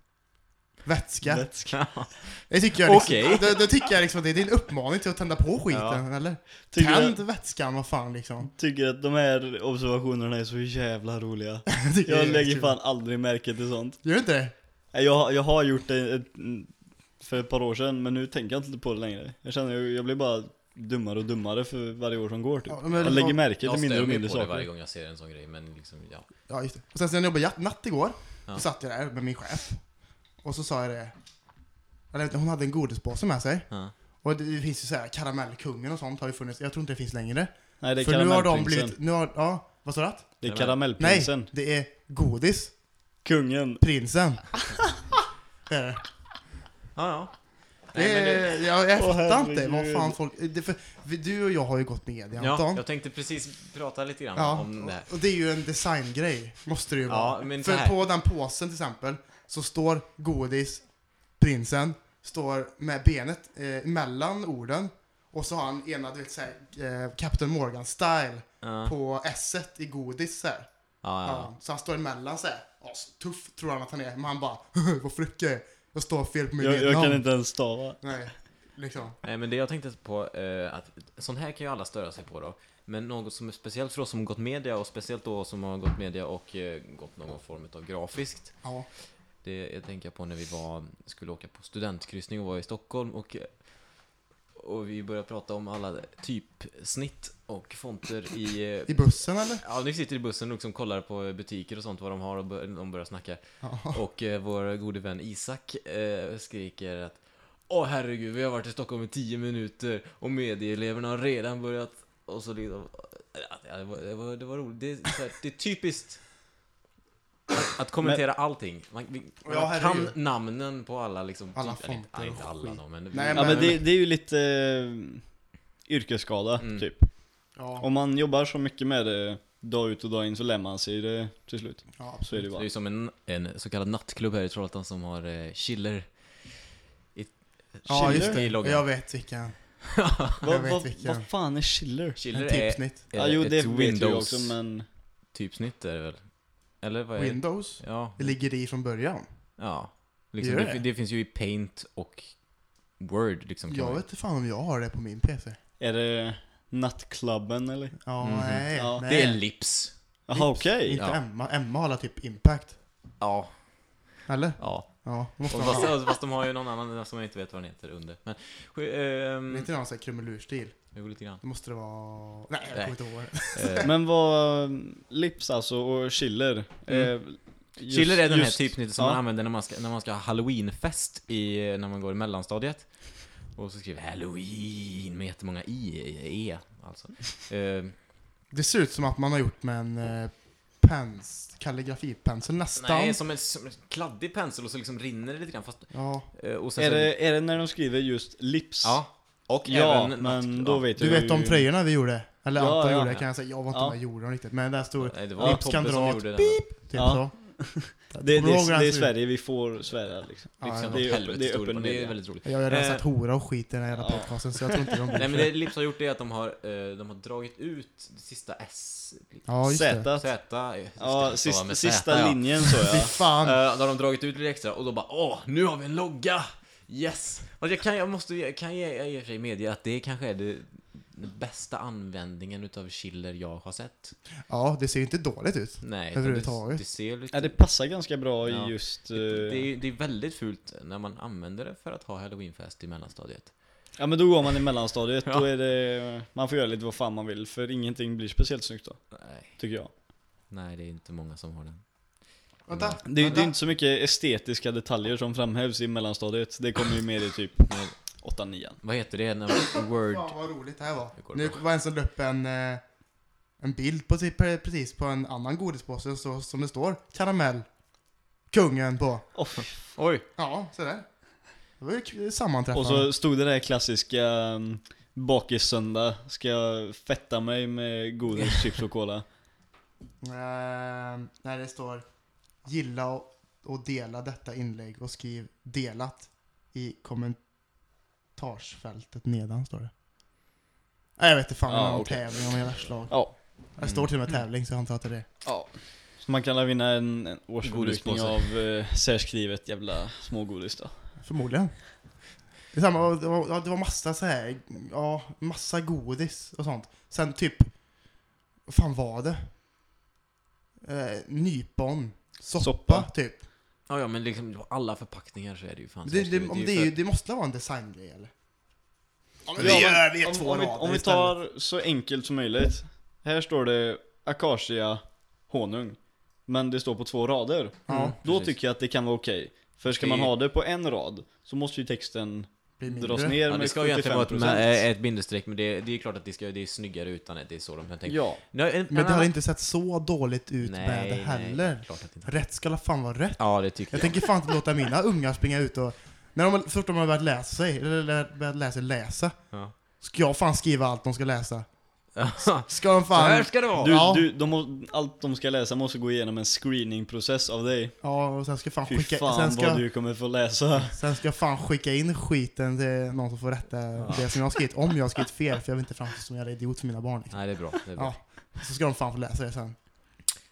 Vätska. Vätska. Det tycker jag liksom, Okej. det, det tycker jag liksom att det är en uppmaning till att tända på skiten, eller? Tycker, Tänd jag, vätskan, vad fan liksom. tycker att de här observationerna är så jävla roliga. Jag, tycker det Jag är lägger kul. fan aldrig märke till sånt. Gör du inte det? Nej, Jag, har- jag har gjort det ett, för ett par år sedan, men nu tänker jag inte på det längre. Jag känner, jag, jag blir bara dummare och dummare för varje år som går typ. Ja, men- jag lägger märke Jag till mindre stör och mig mindre på det varje saker. gång jag ser en sån grej, men liksom, ja. Ja, just det. Och sen så när jag jobbade natt igår, Ja. så satt jag där med min chef. Och så sa jag det. Eller hon hade en godispåse med sig. ja. Och det finns ju såhär, karamellkungen och sånt har ju funnits. Jag tror inte det finns längre. Nej, det är För nu har de karamellprinsen. blivit, nu har, ja, vad sa du? att? Det är Nej, karamellprinsen. det är godis. Kungen. Prinsen. det är det. Ja, ja. Det Nej, men det, är, jag, jag Åh, fattar inte vad herregud. fan folk... Det, för, vi- du och jag har ju gått media, ja, Anton. jag tänkte precis prata lite grann Ja, om det och det är ju en designgrej, måste det ju Ja, vara. men så För här- på den påsen till exempel, så står godis, prinsen, står med benet eh, mellan orden. Och så har han ena, du vet såhär, eh, Captain Morgan style Ja, på s i godis så här. ja, Ja. Så han står emellan såhär. Ja, så tuff tror han att han är, men han bara vad fräck jag står fel på min Jag, jag kan inte ens stava. Nej, liksom. Nej men det jag tänkte på, eh, att sånt här kan ju alla störa sig på då. Men något som är speciellt för oss som har gått media och speciellt då som har gått media och eh, gått någon form av grafiskt. Ja. Det jag tänker på när vi var, skulle åka på studentkryssning och var i Stockholm och, eh, och vi började prata om alla typsnitt och fonter i... eh, I bussen eller? Ja, ni sitter i bussen och liksom kollar på butiker och sånt, vad de har och bör, de börjar snacka. Ja. Och eh, vår gode vän Isak eh, skriker att Åh herregud, vi har varit i Stockholm i 10 minuter och medieeleverna har redan börjat Och så liksom ja, det, var, det, var, det var roligt, det det är typiskt att, kommentera allting. Man, man Ja, kan namnen på alla liksom Alla typ, fonter och inte alla då, men, Nej, Ja men- men det, det är ju lite eh, yrkesskada, Mm. typ. Ja, Om man jobbar så mycket med det dag ut och dag in så lär man sig det till slut. ja Så är det Det är bara. ju som en, en så kallad nattklubb här i Trollhättan som har eh, chiller i, Ja, just chiller i det. loggan. Jag vet vilken. Vad vilken. vad fan är chiller? Chiller En är tipsnitt. eh, Ja, jo ett det jag Windows också men... typsnitt är det väl? Eller vad är det? Windows. Ja, Det ligger i från början. ja. Liksom, Gör det, det? det finns ju i Paint och Word liksom. kan Jag man- vet inte fan om jag har det på min PC. Är det nattklubben eller? Ja, Mhm. nej, Ja. nej. Det är Lips. Jaha okej. Inte Ja. Emma. Emma har alla typ Impact. Ja. Eller? Ja. Ja, det måste Och man fast, ha. alltså, fast de har ju någon annan som jag inte vet vad den heter under. Men, Det ehm, är inte någon sån här krumelurstil. Jo, lite grann. Det måste det vara... Nej, jag kommer inte ihåg. Eh, Men vad, Lips alltså och chiller. Mm. eh, just- Chiller är den här typsnittet som ja. man använder när man ska, när man ska ha halloweenfest i, när man går i mellanstadiet. Och så skriver halloween med jättemånga i, e, alltså. Eh, Det ser ut som att man har gjort med en eh, pens, kalligrafipensel nästan. nej, som en, som en kladdig pensel och så liksom rinner det lite grann fast... Ja. och sen Är så, det, är det när de skriver just Lips? Ja. Och Ja, även... men då vet Du jag vet de ju- tröjorna vi gjorde? Eller Ja, Anton ja. gjorde kan jag säga. Jag var inte Ja. med och gjorde dem riktigt. Men där stod Nej, det var Lips Tobbe kan som dra gjorde den. typ Ja. så. Det, det, Kommer du ihåg hur det, är? Sverige, vi får svära liksom. Ja, ja. kan Det är åt öppen- helvete det är stor, öppen men det är media. väldigt roligt. Jag har ju rensat Eh, hora och skit i den här jävla ja. podcasten så jag tror inte de bryr Nej men sig. det Lips har gjort är att de har, eh, de har dragit ut det sista S... Ja, just det. Z. Z... eh, Ja, ska sist, stava med sista Z, ja. linjen så Fy ja. fan. Eh, då har de dragit ut lite extra och då bara åh, nu har vi en logga! Yes! Och jag kan, jag måste, kan ge, jag i och för sig medge att det kanske är det, den bästa användningen utav chiller jag har sett. Ja, det ser ju inte dåligt ut. Nej, Överhuvudtaget. Det, det ser lite... ja. det passar ganska bra Ja. i just... eh, det, det, är, det är väldigt fult när man använder det för att ha halloweenfest i mellanstadiet. Ja men då går man i mellanstadiet, Ja. då är det... Man får göra lite vad fan man vill, för ingenting blir speciellt snyggt då, Nej, tycker jag. nej, det är inte många som har den. Vänta. Det, det vänta. är inte så mycket estetiska detaljer som framhävs i mellanstadiet. Det kommer ju mer i typ Men 8-9. vad heter det? När Word... Fan vad roligt det här var. Det Nu var en som upp en, eh, en bild på typ, precis på en annan godispåse så, som det står karamell, kungen på. Oh, Oj! Ja, så där. Det var ju sammanträffande. och så stod det där klassiska um, bakis-söndag. Ska jag fetta mig med godis, chips och cola? Eh, när det står gilla och, och dela detta inlägg och skriv delat i kommentarsfältet nedan står det. Nej jag vet inte fan, det Ja, var någon okej. tävling om hela slag. Ja. Det står till och med tävling så jag antar att det är det. ja. Så man kan la vinna en, en årsförbrukning Godispåse. av uh, särskrivet jävla smågodis då. Förmodligen. Det, är samma, det, var, ja, det var massa så här, ja, massa godis och sånt. Sen typ, vad fan var det? Eh, nypon, soppa, Soppa. typ. Ja, ja, men liksom på alla förpackningar så är det ju fan Det, det, om det, är ju, det måste vara en designgrej eller? Ja, vi gör, vi om, två om, vi, om vi tar så enkelt som möjligt. Här står det akacia honung. Men det står på två rader. Ja, Mm. Då Precis. tycker jag att det kan vara okej. För ska Det- man ha det på en rad så måste ju texten blir mindre. dras ner Ja, det ska ju egentligen vara 75%. ett, med, ett bindestreck, men det, det är klart att det, ska, det är snyggare utan det, det är så de tänka. Ja, Ja, en, Men en det hade inte sett så dåligt ut nej, med det Nej, heller. klart att inte. Rätt ska la fan vara rätt. Ja, det tycker Jag jag. tänker fan inte låta mina ungar springa ut och... När de, först de har börjat läsa sig, eller börjat lära sig läsa, Ja. ska jag fan skriva allt de ska läsa. Ska de fan... här ska det vara! du, Ja. du, de må, allt de ska läsa måste gå igenom en screeningprocess av dig. Ja, och sen ska fan Fy skicka... fan sen, vad ska, du kommer få läsa. sen ska jag fan skicka in skiten till någon som får rätta det som jag har skrivit, om jag har skrivit fel, för jag vill inte framstå som en jävla idiot för mina barn. Liksom. Nej, det är bra. Det är bra. Ja. Så ska de fan få läsa det sen.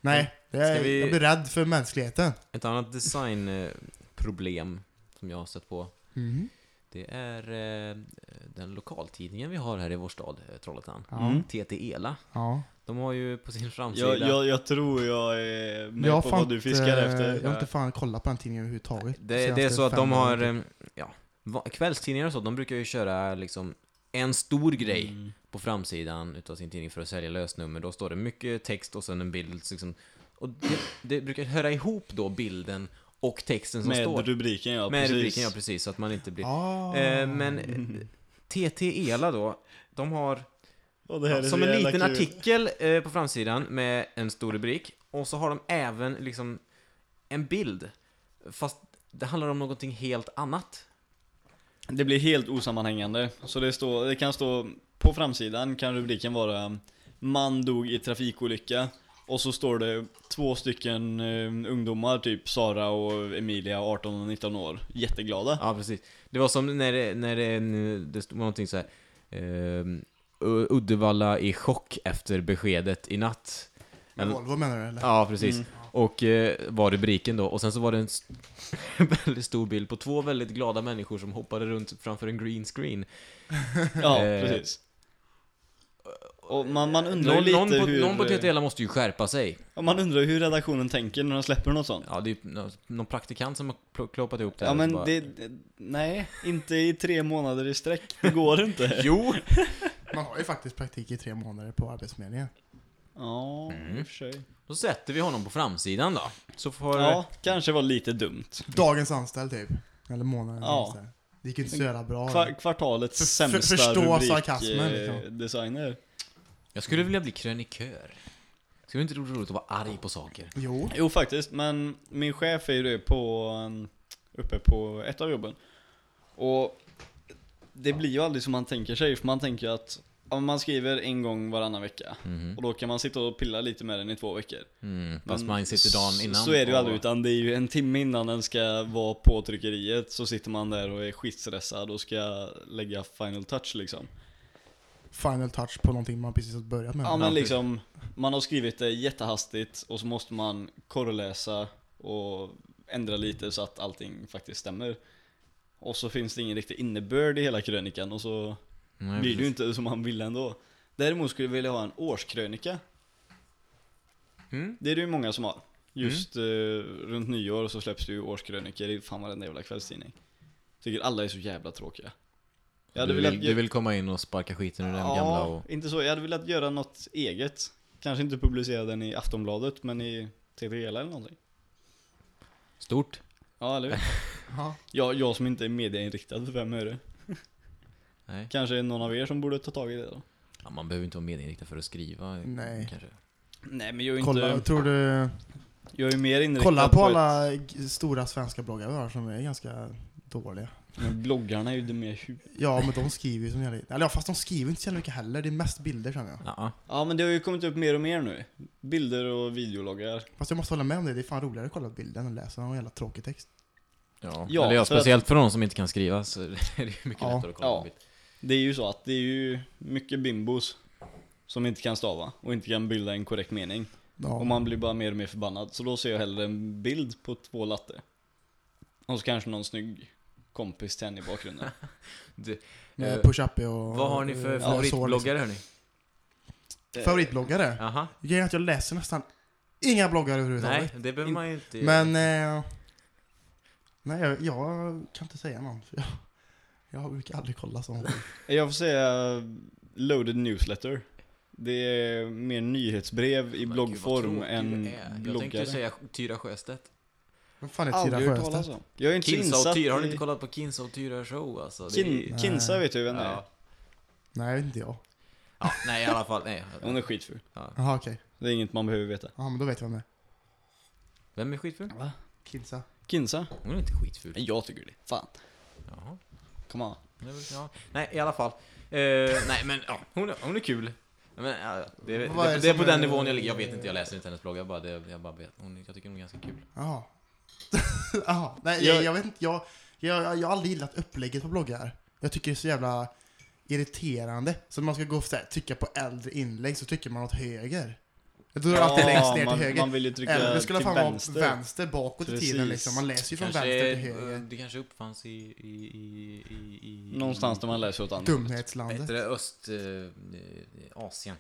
Nej, det är, vi- jag blir rädd för mänskligheten. Ett annat designproblem som jag har stött på, Mhm. Det är eh, den lokaltidningen vi har här i vår stad, eh, Trollhättan. Mm. TT Ela. Ja. De har ju på sin framsida... Jag, jag, jag tror jag är med Jag på fan vad du fiskar efter. Jag har inte fan kollat på den tidningen överhuvudtaget. Det, det är så att de har, eh, ja, kvällstidningar och så, de brukar ju köra liksom en stor grej Mm. på framsidan utav sin tidning för att sälja lösnummer. Då står det mycket text och sen en bild liksom. Och det, det brukar höra ihop då bilden och texten som Med står. rubriken ja, Med precis. rubriken, ja precis, så att man inte blir... Ah. Eh, men eh, TT Ela då, de har Och det här är som en liten kul. artikel eh, på framsidan med en stor rubrik. Och så har de även liksom en bild. Fast det handlar om någonting helt annat. Det blir helt osammanhängande. Så det, står, det kan stå, på framsidan kan rubriken vara Man dog i trafikolycka. Och så står det två stycken eh, ungdomar, typ Sara och Emilia, 18 och 19 år, jätteglada. Ja, precis. Det var som när det, när det, det stod någonting så här. ehm, U- Uddevalla i chock efter beskedet i natt. Med Volvo menar du eller? Ja, precis. Mm. Och eh, var rubriken då. Och sen så var det en st- väldigt stor bild på två väldigt glada människor som hoppade runt framför en green screen. Ja, Eh, precis. Och man, man undrar Någon, lite någon, på, hur... någon på TTL måste ju skärpa sig. Ja, man undrar hur redaktionen tänker när de släpper något sånt. Ja, det är någon praktikant som har kloppat ihop det Ja här och men bara- det, det, nej, inte i tre månader i sträck. Det går inte. Jo! Man har ju faktiskt praktik i tre månader på Arbetsförmedlingen. Ja, Mm. i och för sig. Då sätter vi honom på framsidan då. Så får... Ja, kanske var lite dumt. Dagens anställd typ. Eller månadens Ja. anställd. Det gick ju inte så jävla bra. Kvar, kvartalets För- sämsta för- förstå rubrik, sarkasmen, eh, liksom. designer. Jag skulle vilja bli krönikör. Skulle inte det vara roligt att vara arg på saker? Jo. Jo faktiskt, men min chef är ju det på, uppe på ett av jobben. Och det blir ju aldrig som man tänker sig, för man tänker att om man skriver en gång varannan vecka, Mhm. och då kan man sitta och pilla lite med den i två veckor. Mm, fast man sitter dagen så- innan Så är det ju aldrig, utan det är ju en timme innan den ska vara på tryckeriet, så sitter man där och är skitstressad och ska lägga final touch liksom. Final touch på någonting man precis har börjat med. Ja men liksom, man har skrivit det jättehastigt och så måste man korreläsa och ändra lite så att allting faktiskt stämmer. Och så finns det ingen riktig innebörd i hela krönikan och så Nej, blir det ju inte som man vill ändå. Däremot skulle jag vilja ha en årskrönika. Mm. Det är det ju många som har. Just eh, runt nyår så släpps det ju årskrönikor i fan varenda jävla kvällstidning. Tycker alla är så jävla tråkiga. Jag Du, velat vill, gö- du vill komma in och sparka skiten ur den gamla och... inte så. Jag hade velat göra något eget. Kanske inte publicera den i Aftonbladet, men i TT eller någonting. Stort. Ja, eller hur? Ja. jag, jag som inte är mediainriktad för fem öre. Nej. Kanske är någon av er som borde ta tag i det då? Ja, man behöver inte vara medieinriktad för att skriva. Nej. Kanske. Nej men jag är Kolla, inte... tror du... Jag är mer inriktad Kolla på ett- alla g- stora svenska bloggare vi har som är ganska dåliga. Men bloggarna är ju det mer hu- Ja, men de skriver ju som jävla... Eller ja, fast de skriver inte så jävla mycket heller. Det är mest bilder känner jag. Ja. Ja men det har ju kommit upp mer och mer nu. Bilder och videologgar. Fast jag måste hålla med om det. Det är fan roligare att kolla på bilden än läsa någon jävla tråkig text. Ja, Ja, Eller ja, för att- speciellt för någon som inte kan skriva så är det ju mycket Ja. lättare att kolla Ja. på bild. Det är ju så att det är ju mycket bimbos som inte kan stava och inte kan bilda en korrekt mening. Ja. Och man blir bara mer och mer förbannad. Så då ser jag hellre en bild på två latte. Och så kanske någon snygg kompis till henne i bakgrunden. Med Eh, push-up och... Vad har ni för eh, favoritbloggare hörni? liksom. Favoritbloggare? Jaha. Grejen är att jag läser nästan inga bloggar Nej, överhuvudtaget. det behöver man ju inte Men... Eh, nej, jag, jag kan inte säga någon. För jag, jag brukar aldrig kolla sånt. Jag får säga loaded newsletter. Det är mer nyhetsbrev i Men bloggform än är. Jag tänkte bloggare. säga Tyra Sjöstedt. Vad fan är Aldrig Tyra hört talas Sjöstedt? om. Jag är inte så Kinsa och insatt Tyra, har du i- inte kollat på Kinsa och Tyra show alltså? Det Kin, är- Kinsa vet du vem det är? ja. Nej, inte jag. ja, nej i alla fall, nej. Hon är skitful. Ja. Jaha, okej. Det är inget man behöver veta. Ja, men då vet jag vem det är. Vem är skitful? Va? Kinsa. Kinsa? Hon är inte skitful. Men jag tycker det. Fan. Jaha. Come on. Det är väl- Ja. Nej, i alla fall. Eh, nej, men ja, hon, är- hon är kul. Men, ja, det, det, Vad är det, det det är som på den är- nivån jag ligger. Jag vet inte, jag läser inte hennes blogg. Jag bara, det, jag bara vet. Hon, jag tycker hon är ganska kul. Jaha. Jaha. Nej, jag, Jag- jag vet inte. Jag, jag, jag har aldrig gillat upplägget på bloggar. Jag tycker det är så jävla irriterande. Så när man ska gå och trycka på äldre inlägg så trycker man åt höger. Då är det alltid längst ner man, till höger. man vill ju trycka Eller det skulle till fan vara vänster. vänster bakåt i tiden Precis. liksom. Man läser ju från Kanske, vänster till höger. det kanske uppfanns i... i, i, i, i Någonstans där man läser åt andra hållet. Dumhetslandet. Det Öst... Eh, Asien.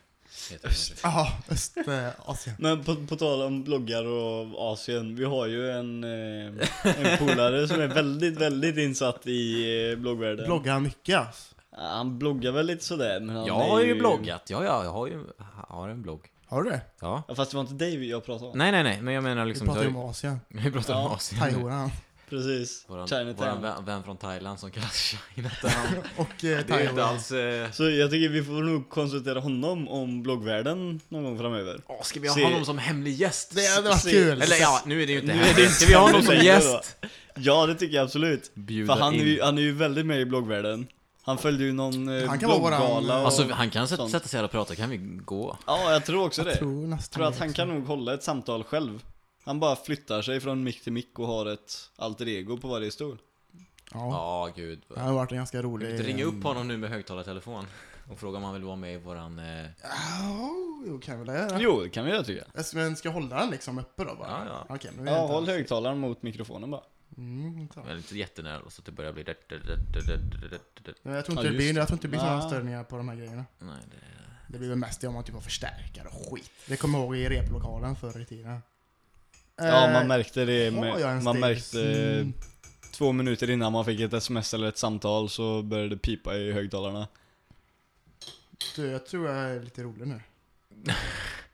Kanske. Jaha, Östasien. Men på, på tal om bloggar och Asien, vi har ju en, eh, en polare som är väldigt, väldigt insatt i eh, bloggvärlden. Bloggar han mycket alltså? Ja, Han bloggar väl lite sådär, men han Jag är har ju bloggat. Ja, ja, jag har ju har en blogg. Har du det? Ja. Ja, fast det var inte dig jag pratade om. Nej, nej, nej, men jag menar Vi liksom... pratar ju om Asien. Vi pratar om Ja, Asien. Thaihoran. Precis. Våran, Chinatown. våran vän, vän från Thailand som kallas Chinatown. Och eh, Det är inte alls... Eh... Så jag tycker vi får nog konsultera honom om bloggvärlden någon gång framöver. Åh, ska vi ha Se- honom som hemlig gäst? Det hade varit Se- kul. Eller ja, nu är det ju inte Nu här. är det inte Ska vi ha honom som längre gäst? Ja, det tycker jag absolut. Bjuda För han är, in. ju, han är ju väldigt med i bloggvärlden. Han följde ju någon eh, Han kan vara våran, blogggala och... Alltså, han kan sätta, sånt. sätta sig här och prata, kan vi gå? Ja, jag tror också det. Jag tror, tror nästan att det han också. kan nog hålla ett samtal själv. Han bara flyttar sig från mick till mick och har ett alter ego på varje stol. Ja, Ja, gud. det har varit en ganska Kan rolig... vi inte ringa upp honom nu med högtalartelefon? Och fråga om han vill vara med i våran... Eh... Ja, jo, kan vi det göra. Jo, det kan vi göra tycker jag. Men ska jag hålla den liksom uppe då bara? Ja, ja. Okej, vi är Ja, håll alls- högtalaren mot mikrofonen bara. Mm, ta. Jag är inte jättenära så att det börjar bli... Men Jag tror Ja, inte det just blir, jag tror inte det blir sådana Nej. störningar på de här grejerna. Nej, det... Det blir väl mest det om man typ har förstärkare och skit. Det kommer jag ihåg i replokalen förr i tiden. Ja, Eh, man märkte det med, man märkte Mm. två minuter innan man fick ett sms eller ett samtal så började det pipa i högtalarna. Du, jag tror jag är lite rolig nu.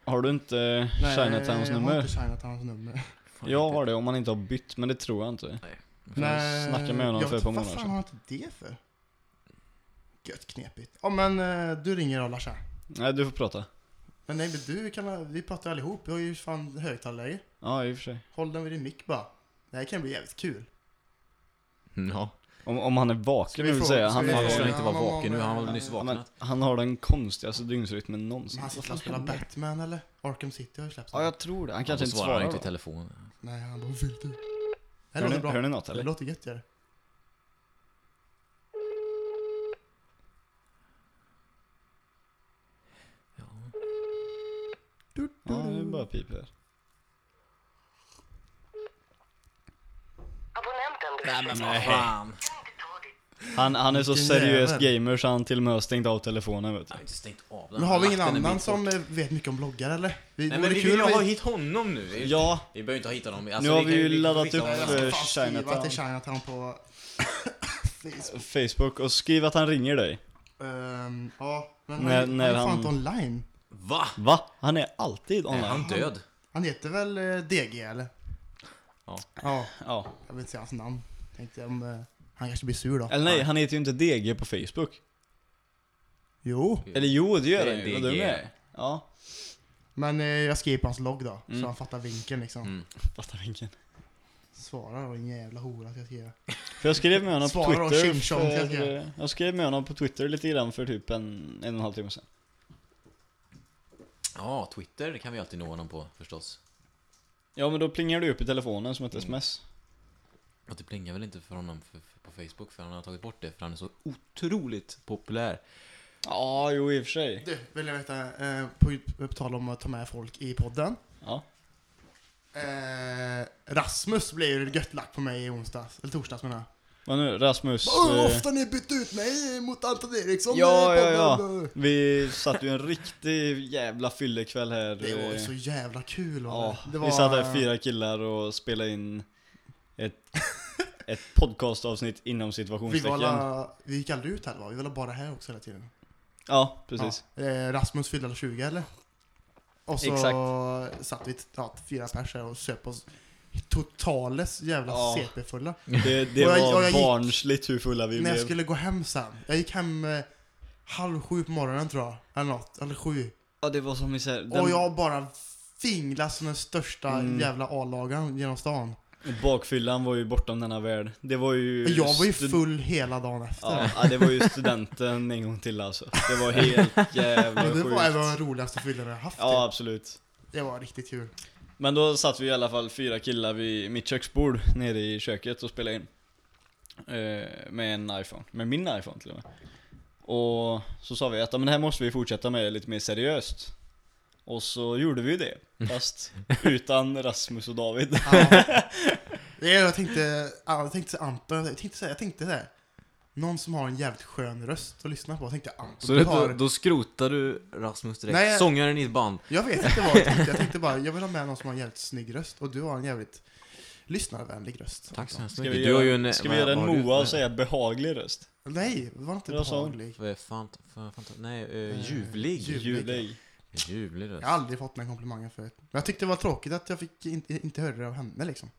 Har du inte Chinatowns jag har nummer? inte Chinatowns nummer. Jag har det om man inte har bytt, men det tror jag inte. Nej, snackade med honom jag för ett par månader Vad fan sedan. har jag inte det för? Gött knepigt. Ja men eh, du ringer då Larsa. Nej, du får prata. Men nej men du kan väl- vi pratar allihop. Vi har ju fan högtalare Ja, i och för sig. Håll den vid din mick bara. Det här kan bli jävligt kul. Ja. Om, om han är Ska vaken vi vill fråga- säga. ska Han, vi Varför är, skulle han inte vara Ja, vaken nu? Han väl men- nyss men, vaknat? han har den konstigaste dygnsrytmen någonsin. Han sitter och spelar Batman eller? Arkham City har ju släppts. Ja, jag tror det. Han Han kanske inte svarar svarar inte i då. telefon. Nej han bara vill du? Det här Hör låter ni, bra. hör ni något Det eller? låter gött gör det. Du, du, Ja, det du. bara pip här. Abonnenten du Nej, Fan! Han, han är så Vilken seriös jävel. gamer så han till och med har stängt av telefonen vet du. Jag har inte stängt av den. Men har vi ingen annan som eh, vet mycket om bloggar eller? Vi, Nej men vi kul vill ju ha hit honom nu. Ja, Vi behöver inte ha hit honom. Alltså, Nu har vi kan ju laddat skicka upp honom. Jag ska för fan skriva Chinatown. till Chinatown på Facebook. Facebook och skriv att han ringer dig. Ehm, ja, men När- han, när han är fan han- inte online. Va? Va? Han är alltid Är online. han död? Han heter väl eh, DG eller? Ja. Ja, Ja. jag vill inte säga hans namn. Tänkte om eh, han kanske blir sur då. Eller nej, han heter ju inte DG på Facebook. Jo, Eller jo, det gör Det han är ju. Vad dum DG. jag är. Ja, men eh, jag skriver på hans logg då, Mm. så han fattar vinkeln liksom. Mm. fattar vinkeln. Svara då, en jävla hora ska jag skriva. För jag skrev med honom på Svara då, Twitter jag för, eh, Jag skrev med honom på Twitter lite grann för typ en, en och en halv timme sedan. Ja, Twitter det kan vi alltid nå honom på förstås. Ja men då plingar det upp i telefonen som ett Mm. sms. Och det plingar väl inte för honom för, för, på Facebook för han har tagit bort det för han är så otroligt populär. Ja, jo i och för sig. Du, vill jag veta, eh, på, på tal om att ta med folk i podden. Ja. Eh, Rasmus blev ju gött lack på mig i onsdags, eller torsdags menar jag. Men nu, Rasmus. Åh, eh, ofta ni bytt ut mig mot Anton Eriksson Ja, ja, podden. Vi satt ju en riktig jävla fyllekväll här. Det var ju eh, så jävla kul va? Ja, det vi satt där fyra killar och spelade in ett, ett podcastavsnitt inom Vi, situationstecken. var alla, vi gick aldrig ut här va? Vi var bara här också hela tiden. Ja, precis. Ja. Eh, Rasmus fyllde alla 20 eller? Och så Exakt. satt vi ja, fyra pers här och söp oss totales jävla Ja. CP-fulla. Det, det Och jag- var och jag gick- barnsligt hur fulla vi När jag blev. skulle gå hem sen. Jag gick hem eh, halv sju på morgonen tror jag. Eller något. Eller sju. Ja, det var som i den Och jag bara finglade som den största Mm. jävla A-lagaren genom stan. bakfyllan var ju bortom denna värld. Det var ju... Jag var ju full hela dagen efter. Ja, ja, det var ju studenten en gång till alltså. Det var helt jävla Men det sjukt. var en av de roligaste fyllorna jag haft. Ja, absolut. Det var riktigt kul. Men då satt vi i alla fall fyra killar vid mitt köksbord nere i köket och spelade in. Eh, med en iPhone, med min iPhone till och med. Och så sa vi att men det här måste vi fortsätta med lite mer seriöst. Och så gjorde vi ju det, fast utan Rasmus och David. Ja. Jag tänkte, ja, jag tänkte Anton, jag tänkte jag tänkte det. Någon som har en jävligt skön röst att lyssna på. Jag tänkte Anton, Så du det, då, har... då skrotar du Rasmus direkt, Nej, jag- sångaren i ett band. Jag vet inte vad jag tänkte. Jag tänkte bara, jag vill ha med någon som har en jävligt snygg röst. Och du har en jävligt lyssnarvänlig röst. Tack så hemskt Ska mycket. vi Du har ju göra, en... ska vi göra en har Moa och säga behaglig röst? Nej, det var inte Vad sa hon? behaglig. Vad är fan, fan, fan, nej, uh, Eh, ljuvlig. ljuvlig. Ljuvlig. Ljuvlig röst. Jag har aldrig fått den komplimangen förut. Men jag tyckte det var tråkigt att jag fick inte, inte höra det av henne liksom.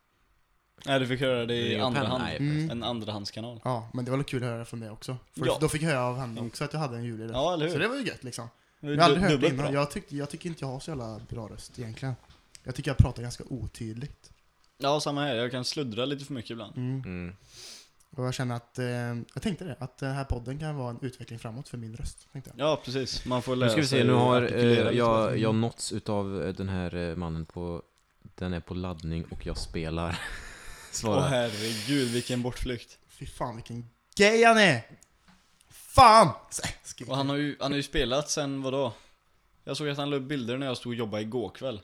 Nej, du fick höra det i Ring andra hand. Nej, Mm. En andrahandskanal. Ja, men det var väl kul att höra från det också. För Ja. då fick jag höra av henne också att jag hade en röst. Ja, eller hur? Så det var ju gött liksom. Jag har aldrig hört det dubbelt innan. bra. Jag, tyck, jag tycker inte jag har så jävla bra röst egentligen. Jag tycker jag pratar ganska otydligt. Ja, samma här. Jag kan sluddra lite för mycket ibland. Mm. Mm. Och jag känner att, eh, jag tänkte det, att den här podden kan vara en utveckling framåt för min röst. Tänkte jag. Ja, precis. Man får Nu lära ska vi se, sig nu har artikulera eh, lite jag, bättre. jag nåtts utav eh, den här eh, mannen på... Den är på laddning och jag spelar. Åh herregud, vilken bortflykt. Fy fan vilken gay han är! Fan! Och han har ju, han har ju spelat sen vadå? Jag såg att han la upp bilder när jag stod och jobbade igår kväll.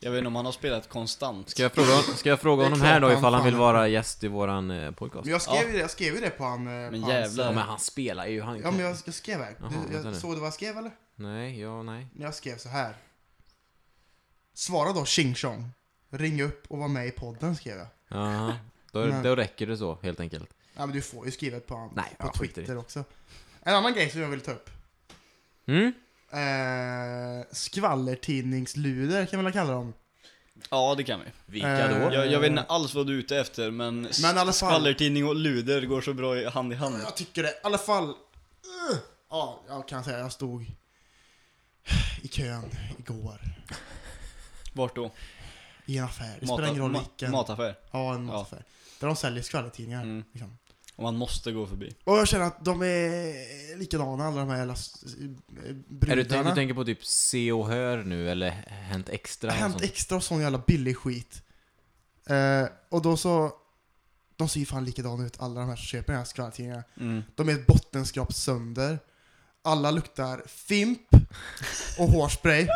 Jag vet inte om han har spelat konstant. Ska jag fråga, ska jag fråga Det är honom klart här då han ifall han vill vara gäst i våran eh, podcast? Men jag skrev, ju det, jag skrev ju det på han... eh, Men på hans, jävlar. Ja men han spelar ju, han... Ja men jag, jag skrev här. Jaha, Du, vänta jag, nu. såg du vad jag skrev eller? Nej, ja, nej. När jag skrev så här. Svara då Ching Chong. Ring upp och var med i podden skrev jag. Jaha. Då, Men- då räcker det så, helt enkelt. Ja men du får ju skriva på, Nej, på ja, Twitter också. En annan grej som jag vill ta upp. Mm? Eh, skvallertidningsluder kan man väl kalla dem. Ja, det kan vi. Vilka då? Eh, Jag, jag vet inte alls vad du är ute efter, men, Men fall- skvallertidning och luder går så bra i- hand i hand. Jag tycker det. I alla fall. Uh, ja, jag kan säga jag stod i kön igår. Vart då? I en affär. Det spelar ingen roll vilken. Mataffär. Ja, en mataffär. Där de säljer skvallertidningar. Mm. Liksom. Och man måste gå förbi. Och jag känner att de är likadana alla de här jävla eh, Är du, brudarna. tänk, du tänker på typ Se och Hör nu, eller Hänt Extra? Hänt sånt? extra och sån jävla billig skit. Eh, och då så... De ser ju fan likadana ut, alla de här som köper den här skvallertidningarna. Mm. De är ett bottenskrap sönder. Alla luktar fimp och hårspray.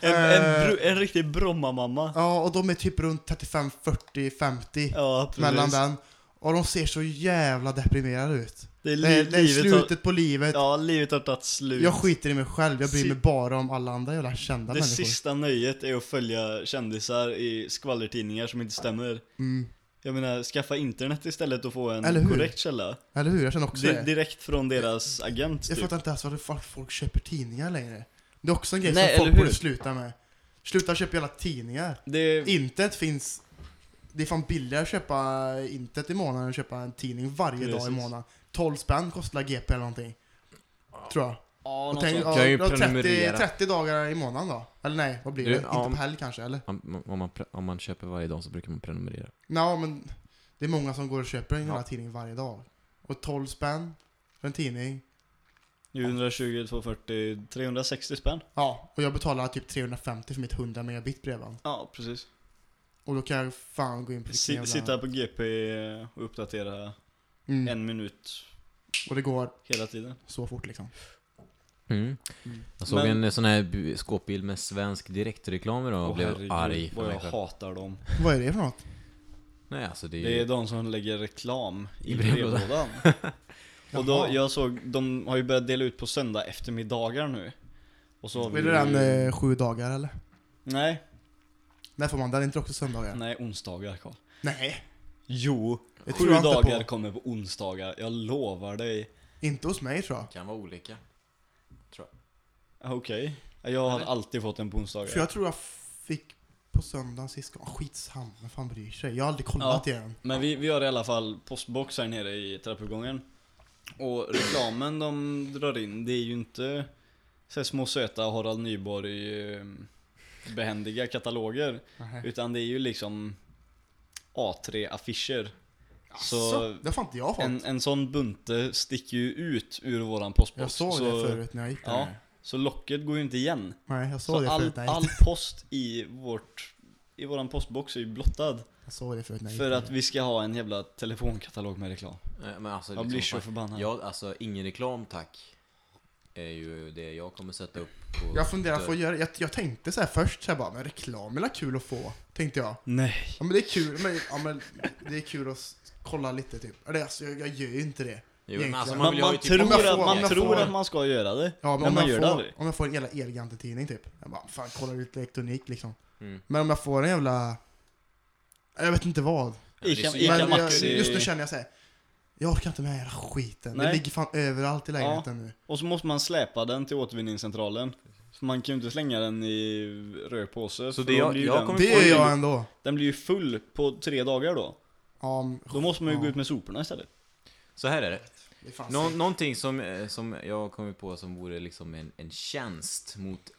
En, Eh. en, bro, en riktig Bromma-mamma. Ja, och de är typ runt 35, 40, 50 Ja, mellan den. Och de ser så jävla deprimerade ut. Det är, Det är, li- det är livet har, slutet på livet. Ja, livet har tagit slut. Jag skiter i mig själv, jag bryr Si- mig bara om alla andra jävla kända Det människor. sista nöjet är att följa kändisar i skvallertidningar som inte stämmer. Mm. Jag menar, skaffa internet istället och få en korrekt källa. Eller hur? Jag känner också Di- det. direkt från deras agent Jag typ. fattar inte ens varför folk köper tidningar längre. Det är också en grej Nej, som folk hur? borde sluta med. Sluta köpa jävla tidningar. Det, Internet finns... Det är fan billigare att köpa internet i månaden än att köpa en tidning varje dag i Precis. månaden. 12 spänn kostar GP eller någonting. Tror jag. ja, Och tänk, ja, Kan ju du har 30, prenumerera. 30 dagar i månaden då. Eller nej, vad blir Du, det? ja, Inte på helg kanske, eller? Om, om, man, om man köper varje dag så brukar man prenumerera. Ja, men det är många som går och köper en Ja. tidning varje dag. Och 12 spänn för en tidning. 120, 240, 360 spänn. Ja, och jag betalar typ 350 för mitt 100 megabit bredband. Ja, precis. Och då kan jag fan gå in på vilken jävla... sitta på GP och uppdatera Mm. en minut Och det går hela tiden. så fort liksom. Mm. Mm. Jag såg Men- en sån här skåpbil med svensk direktreklam idag och Åh, blev herregud, arg för vad mig jag själv. hatar dem. Vad är det för något? Nej alltså det är, Det är de som lägger reklam i I brevlådan. Och då, jag såg, de har ju börjat dela ut på söndag eftermiddagar nu. Och så har vi Är det den eh, sju dagar eller? Nej, När får man den? Inte också söndagar? nej onsdagar Karl. Nej, Jo, det sju tror jag inte dagar på. kommer på onsdagar. Jag lovar dig. Inte hos mig tror jag. kan vara olika. Okej. Jag har Eller? alltid fått en på onsdagar. För jag tror jag fick på söndagen sist gång. Skitsamma, vem fan bryr sig? Jag har aldrig kollat igen. Men vi, vi har i alla fall postbox här nere i trappuppgången. Och reklamen de drar in, det är ju inte så små söta Harald Nyborg eh, behändiga kataloger. Nej. Utan det är ju liksom A3-affischer. Så Så, det har inte jag fått. en, en sån bunte sticker ju ut ur våran postbox. jag såg så, det förut när jag gick där. Ja, så locket går ju inte igen. Nej, jag såg Så det all, förut när jag all gick post i vårt i våran postbox är ju blottad. Jag såg det förut när jag För att vi ska ha en jävla telefonkatalog med reklam. Nej, Men alltså, Jag blir så förbannad. Ja, alltså ingen reklam tack. Är ju det jag kommer sätta upp på Jag funderar på att göra, jag, jag tänkte så här först så här bara, men reklam är väl kul att få? Tänkte jag. Nej. Ja men det är kul, men, ja, men det är kul att s- kolla lite typ. Eller alltså, jag, jag gör ju inte det. Jo, men alltså, man Man, vill ju ha ju typ tror, om jag får- att, man jag tror får- att man ska göra det. Ja, men, Men om, man jag gör det får, aldrig. om jag får en jävla Elgiganten-tidning typ. Jag bara, fan kolla lite elektronik liksom. Mm. Men om jag får en jävla... Jag vet inte vad. det Ica, Ica men jag, Maxi. just nu känner jag såhär, jag orkar inte med den här skiten. Det Nej. ligger fan överallt i lägenheten nu. Och så måste man släpa den till återvinningscentralen. För man kan ju inte slänga den i röd påse. Så det jag- blir ju jag den, kommer- Det ju- jag ändå. den blir ju full på tre dagar då. Ja, Då måste man ju ja, gå ut med soporna istället. Så här är det. det Nå någonting som, eh, som jag har kommit på som vore liksom en, en tjänst mot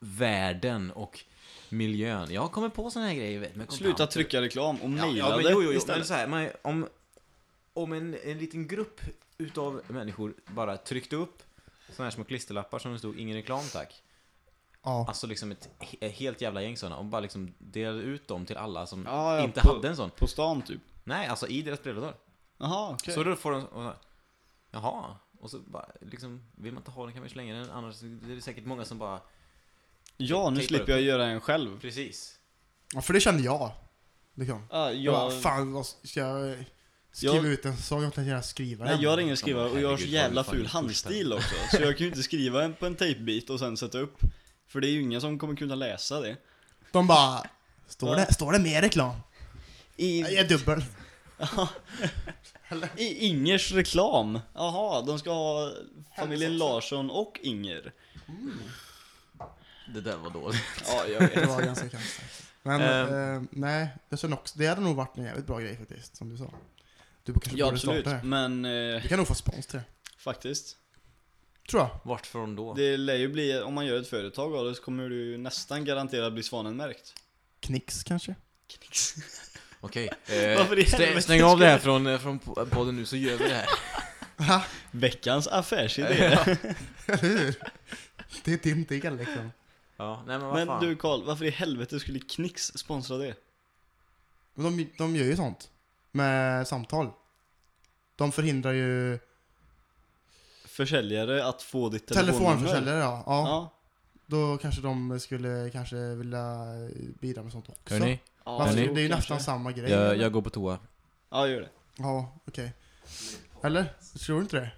världen och miljön. Jag kommit på såna här grejer vet, med Sluta kontanter. trycka reklam och Ja, mejla ja, men det jo, jo, jo, istället. men så här, man, om, om en, en liten grupp utav människor bara tryckte upp såna här små klisterlappar som det stod 'Ingen reklam tack' Ja. Alltså liksom ett, he- helt jävla gäng sådana och bara liksom delade ut dem till alla som Ja, ja, inte på- hade en sån. På stan typ. Nej, alltså i deras brevlådor. Jaha, okej. Så då får de... Och, jaha. Och så bara liksom, vill man inte ha den kan man ju slänga den. Annars det är det säkert många som bara... Ja, nu Tejpa slipper jag göra en själv. Precis. ja, för det kände jag. Liksom. Ja, Jag bara, fan, vad ska jag skriva Jag- ut en säsong? Jag tänkte gärna skriva nej, den. jag har ingen skriva och jag har så jävla ful handstil också. Så jag kan ju inte skriva en på en tejpbit och sen sätta upp. För det är ju ingen som kommer kunna läsa det. De bara, står, det, står det mer reklam? I, Jag är dubbel. I Ingers reklam. Jaha, de ska ha familjen. Larsson och Inger. Det där var dåligt. Ja, jag Det vet. var ganska konstigt. Men Ehm. eh, nej, det, känner också, det hade nog varit en jävligt bra grej faktiskt, som du sa. Du kanske Ja, borde absolut. starta det. Men eh, Du kan nog få spons till det. faktiskt. Tror jag. Vart från då? Det lär ju bli, om man gör ett företag av det så kommer du nästan garanterat bli svanenmärkt. Knix kanske? Okej. Varför i Eh, stäng, stäng av det här från, eh, från po- podden nu så gör vi det här. Veckans affärsidé. eller hur? Det är din del liksom. Ja, nej men vad Men fan. du Karl, varför i helvete skulle Knix sponsra det? Men de, de gör ju sånt. Med samtal. De förhindrar ju Försäljare att få ditt telefonnummer? telefonförsäljare ja. ja. Ja. Då kanske de skulle kanske vilja bidra med sånt också. Hörni, ja Varför? det är ju kanske. nästan samma grej. jag, jag går på toa. Ja, gör det. Ja, okej. Eller? Tror du inte det?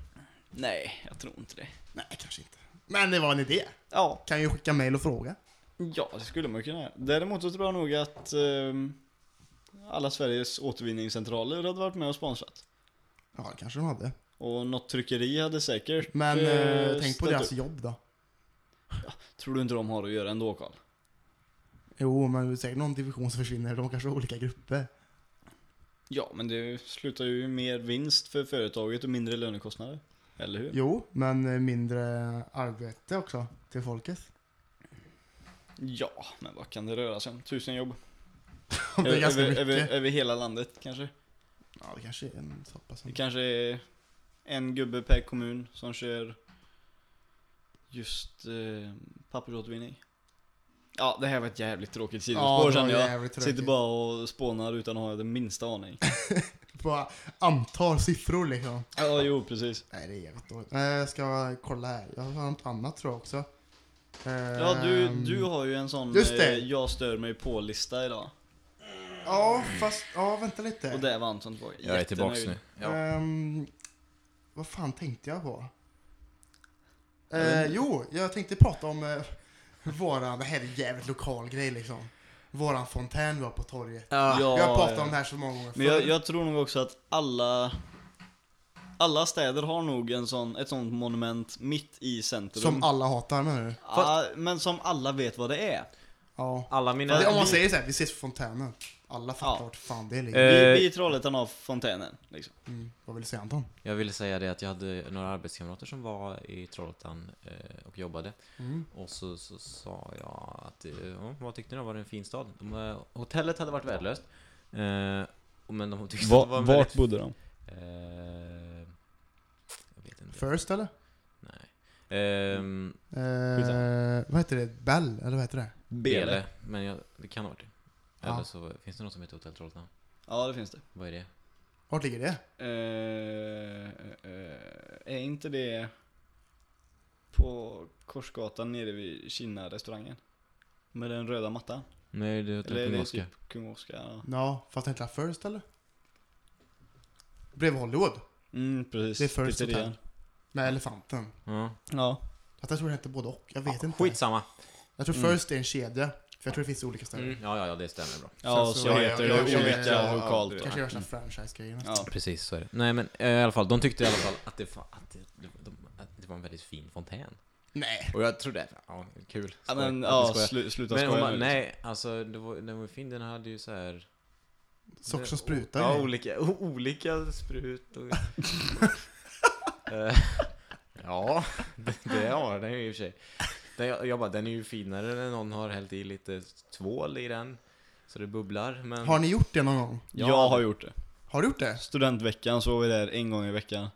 Nej, jag tror inte det. Nej, kanske inte. Men det var en idé. Ja, Kan ju skicka mail och fråga. ja det skulle man kunna göra. Däremot så tror jag nog att ehm, alla Sveriges återvinningscentraler hade varit med och sponsrat. Ja, det kanske de hade. Och något tryckeri hade säkert Men eh, eh, tänk på deras upp. jobb då. Tror du inte de har att göra ändå Karl? Jo, men det är säkert någon division som försvinner. De kanske har olika grupper. Ja, men det slutar ju mer vinst för företaget och mindre lönekostnader. Eller hur? Jo, men eh, mindre arbete också till folket. Ja, men vad kan det röra sig om? Tusen jobb? det är över, över, över hela landet kanske? Ja, det kanske är en så pass. Det kanske är en gubbe per kommun som kör just eh, pappersåtervinning. Ja, det här var ett jävligt tråkigt sidospår var känner jag. Sitter bara och spånar utan att ha den minsta aning. Bara antar siffror liksom. Ja, jo precis. Nej, det är jävligt dåligt. Jag ska kolla här. Jag har något annat tror jag också. Ja, du, Ehm, du har ju en sån Just det. eh, jag stör mig på-lista idag. Ja, fast... Ja, vänta lite. Och där var Anton tillbaka. Jag är tillbaks nu. Ja. Ehm, vad fan tänkte jag på? Eh, inte. jo, jag tänkte prata om eh, våran, det här är en jävligt lokal grej liksom. Våran fontän vi har på torget. Ja. Ja, vi har pratat ja. om det här så många gånger Men jag, förr. jag tror nog också att alla alla städer har nog en sån, ett sånt monument mitt i centrum. Som alla hatar menar du? ja, men som alla vet vad det är. Ja. Alla mina... Om man säger så här, vi ses på fontänen. Alla fattar Ja. vart fan det ligger. Eh, Vi, vi i Trollhättan har fontänen. Liksom. Mm, vad vill du säga Anton? Jag ville säga det att jag hade några arbetskamrater som var i Trollhättan eh, och jobbade. Mm. Och så, så sa jag att, eh, ja, vad tyckte ni? Var det en fin stad? De, eh, hotellet hade varit värdelöst. Eh, men de tyckte det var en väldigt... bodde de? Eh, jag vet inte. First eller? Nej. Eh, vad heter det? Bell? Eller vad heter det? Bele. Men jag, det kan ha varit det. Ja. Eller så finns det något som heter Hotell Trollhättan. Ja, det finns det. Vad är det? Vart ligger det? Eh, eh, är inte det på Korsgatan nere vid Kina-restaurangen? Med den röda mattan? Nej, det är Hotell Eller är det Kungåska. typ Kung Oscar? Ja. Ja, fast det heter det First eller? Bredvid Hollywood. Mm, precis. Det är First Pizzerian. Hotel. Med elefanten. Ja. Ja. Att jag tror det hette både och. Jag vet Ja, inte. Skitsamma. Jag tror Mm. First är en kedja. För jag tror det finns olika ställen. Mm, ja, ja, ja, det stämmer bra. Ja, Så- så, heter jag- det jag- olika lokalt. ja, då. Kanske görs en franchise-grejer. Ja. Precis, så är det. Nej, men eh, i alla fall, de tyckte i alla fall att det, att det, de, de, att det var en väldigt fin fontän. Nej. Och jag trodde, ja, kul. Ja, Skoj. men ja, du skojar. slu, sluta Men hon skoja bara, nu. nej, alltså det var, den var fin, den hade ju så här Socker som sprutar Ja, olika, olika sprut och... Eh, ja, det, det har den ju i och för sig. Den, jag, jag bara, den är ju finare när någon har hällt i lite tvål i den. Så det bubblar, men... Har ni gjort det någon gång? Jag har gjort det. Har du gjort det? Studentveckan så var vi där en gång i veckan.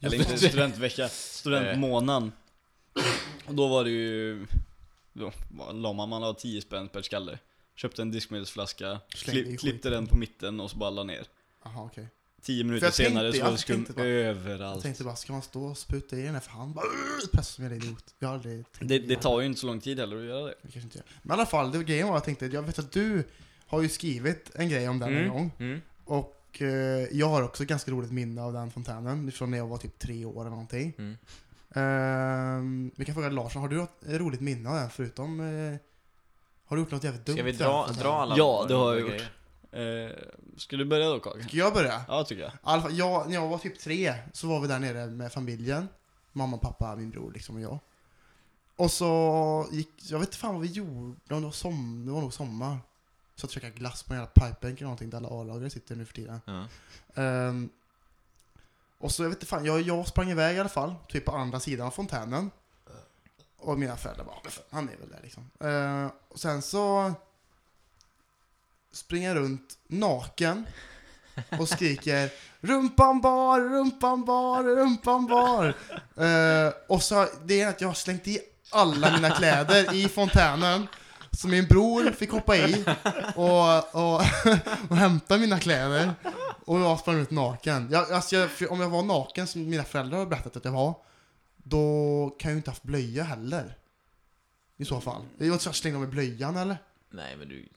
Eller inte studentvecka, studentmånaden. Och då var det ju, då la man, man la 10 spänn per skalle. Köpte en diskmedelsflaska, klipp, klippte den på mitten och så bara la ner. Jaha, okej. 10 minuter jag tänkte- senare så var det skum tänkte bara- överallt. Jag tänkte bara, ska man stå och spruta i den här för han bara pressar som en idiot. Jag har aldrig tänkt Det, det tar ju inte så lång tid heller att göra det. Det kanske inte gör. Men i alla fall, det grejen var jag tänkte, jag vet att du har ju skrivit en grej om den en gång. Mm. Och eh, jag har också ganska roligt minne av den fontänen, från när jag var typ tre år eller någonting. Mm. Ehm, vi kan fråga Larsson, har du något roligt minne av den förutom... Eh, har du gjort något jävligt dumt? Ska vi dra, dra alla Ja, det har jag gjort. Eh, ska du börja då Kakan? Ska jag börja? Ja, tycker jag. Fall, jag, när jag var typ tre så var vi där nere med familjen. Mamma, pappa, min bror liksom och jag. Och så gick, jag vet inte fan vad vi gjorde, det var, som, det var nog sommar. Så att käka glass på en jävla pipebänk eller någonting där alla A-lagare sitter nu för tiden. Ja. Ehm, och så jag vet inte fan, jag, jag sprang iväg i alla fall, typ på andra sidan av fontänen. Och mina föräldrar bara, "Men fan, han är väl där liksom. Ehm, och sen så springa runt naken och skriker Rumpan bar, rumpan bar, rumpan bar. Ehm, och så, det är att jag har slängt i alla mina kläder i fontänen. Så min bror fick hoppa i och, och, och hämta mina kläder. Och jag sprang ut naken. Jag, alltså jag, om jag var naken som mina föräldrar har berättat att jag var, då kan jag ju inte haft blöja heller. I så fall. Det var inte så att jag slängde av mig blöjan eller? Nej, men du...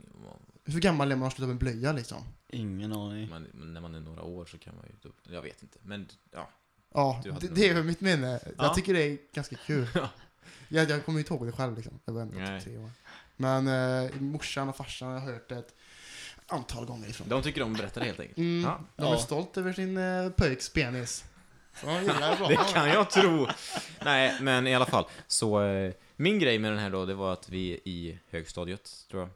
Hur gammal är man att sluta med blöja liksom? Ingen aning. Man, men när man är några år så kan man ju... typ- Jag vet inte, men ja. Ja, Du hade det, nog- det är väl mitt minne. Ja. Jag tycker det är ganska kul. Ja. jag, jag kommer ju inte ihåg det själv liksom. Jag var ändå Nej. typ tre år. Men eh, morsan och farsan har jag hört det ett antal gånger ifrån. De tycker om att berätta det helt enkelt. Mm, Ja. de är Ja. stolt över sin eh, pojks penis. Så de gillar det bra. Det kan jag tro. Nej, men i alla fall. Så, eh, Min grej med den här då, det var att vi i högstadiet, tror jag,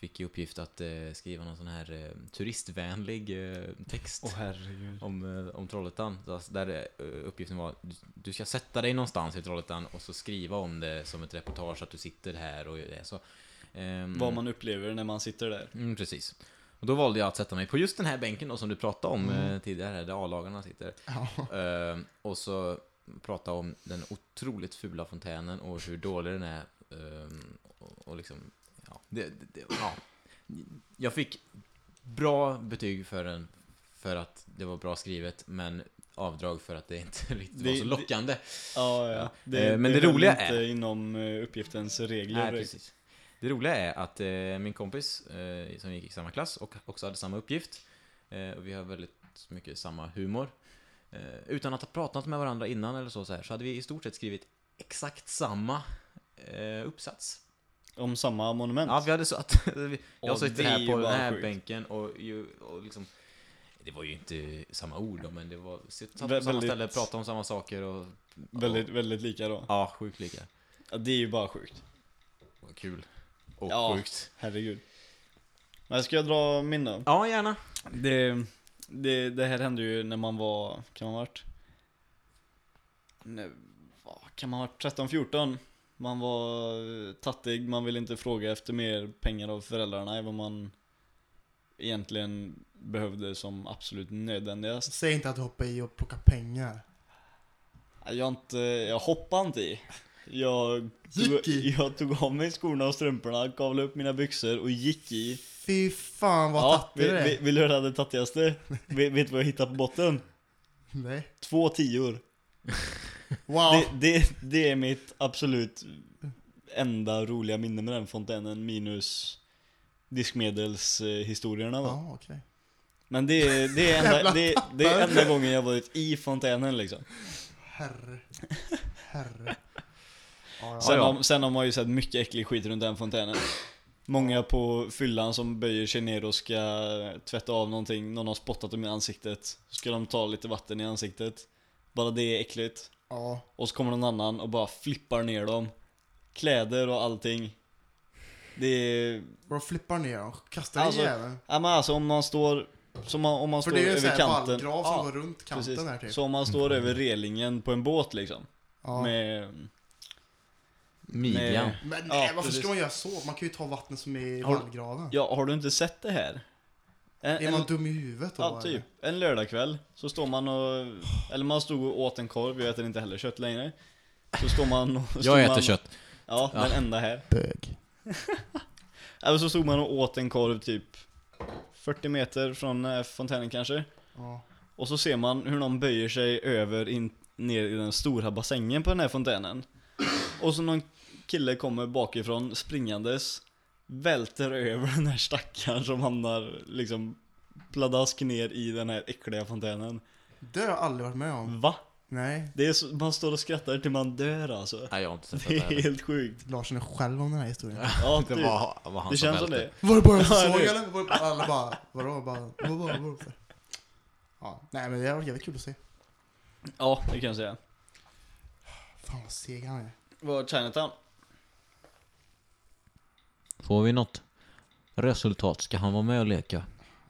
fick i uppgift att eh, skriva någon sån här eh, turistvänlig eh, text herregud. om, eh, om Trollhättan. Så Där eh, uppgiften var du, du ska sätta dig någonstans i Trollhättan och så skriva om det som ett reportage att du sitter här och är så. Ehm, Vad man upplever när man sitter där. Mm, precis. Och då valde jag att sätta mig på just den här bänken då som du pratade om Mm. eh, tidigare, där A-lagarna sitter. Ja. Ehm, och så prata om den otroligt fula fontänen och hur dålig den är. Ehm, och liksom, ja, det, det, ja. Jag fick bra betyg för den, för att det var bra skrivet, men avdrag för att det inte riktigt var Det- så det- lockande. Ja, ja. Det, Eh, men det, roliga inte är- inom eh, uppgiftens regler. Nej, precis. Det roliga är att eh, min kompis, eh, som gick i samma klass och också hade samma uppgift, eh, och vi har väldigt mycket samma humor. Eh, utan att ha pratat med varandra innan eller så, så, här, så hade vi i stort sett skrivit exakt samma uppsats. Om samma monument. Ja, vi hade så att vi, jag är här på den här sjukt. bänken och, ju, och liksom det var ju inte samma ord då, men det var satt på Vä- samma väldigt- ställe, pratade om samma saker och... Väldigt, och, väldigt lika då. Ja, sjukt lika. Ja, det är ju bara sjukt. Och kul. Och Ja. sjukt. Herregud. Men ska jag dra min då? Ja, gärna. Det, det, det här hände ju när man var, kan man ha varit? Nej, vad kan man ha varit? 13-14? Man var eh, tattig, man ville inte fråga efter mer pengar av föräldrarna än vad man egentligen behövde som absolut nödvändigast. Säg inte att du hoppar i och plockar pengar. Jag, inte, jag hoppade inte i. Jag tog, jag tog av mig skorna och strumporna, kavlade upp mina byxor och gick i. Fy fan vad Ja, tattig du är. vill, du höra det tattigaste? vet du vad jag hittade på botten? Nej. Två tior. Wow. Det, det, det är mitt absolut enda roliga minne med den fontänen minus diskmedelshistorierna va? Ja, okej. Men det är, det, är enda, det, det är enda gången jag varit i fontänen liksom. Herre. Herre. Ja, ja. Sen, ja. Har, sen har man ju sett mycket äcklig skit runt den fontänen. Många på fyllan som böjer sig ner och ska tvätta av någonting, någon har spottat dem i ansiktet. Så ska de ta lite vatten i ansiktet. Bara det är äckligt. Ja. Och så kommer någon annan och bara flippar ner dem. Kläder och allting. Det är... Bara flippar ner dem. Kastar Alltså, i jäveln. Ja men alltså om man står... Som man, om man För står det är ju en över här kanten. vallgrav som Ja, går runt kanten precis. där typ. Så om man står över relingen på en båt liksom. Ja. Med... Midjan. Men nej, Ja, varför precis. ska man göra så? Man kan ju ta vattnet som är i vallgraven. ja, har du inte sett det här? En, Är man dum i huvudet då? Ja, typ. En lördagkväll så står man och... Eller man stod och åt en korv, jag äter inte heller kött längre. Så står man och... Jag äter man, kött. Ja, Ja. den enda här. Bög. Eller så stod man och åt en korv typ 40 meter från eh, fontänen kanske. Ja. Och så ser man hur någon böjer sig över in, ner i den stora bassängen på den här fontänen. Och så någon kille kommer bakifrån springandes, välter över den här stackaren som hamnar liksom pladask ner i den här äckliga fontänen. Det har jag aldrig varit med om. Va? Nej. Det är så, man står och skrattar till man dör alltså. Nej, jag har inte sett Det det är helt sjukt. Lars känner själv om den här historien. Ja, Det typ. var, var han Det som känns som det. Var det bara jag som såg eller? Var det- Alla bara, vadå? Bara, vad var det? Ja, nej men det var jävligt kul att se. Ja, det kan jag säga. Fan vad seg han är. Var Chinatown? Får vi något resultat? Ska han vara med och leka?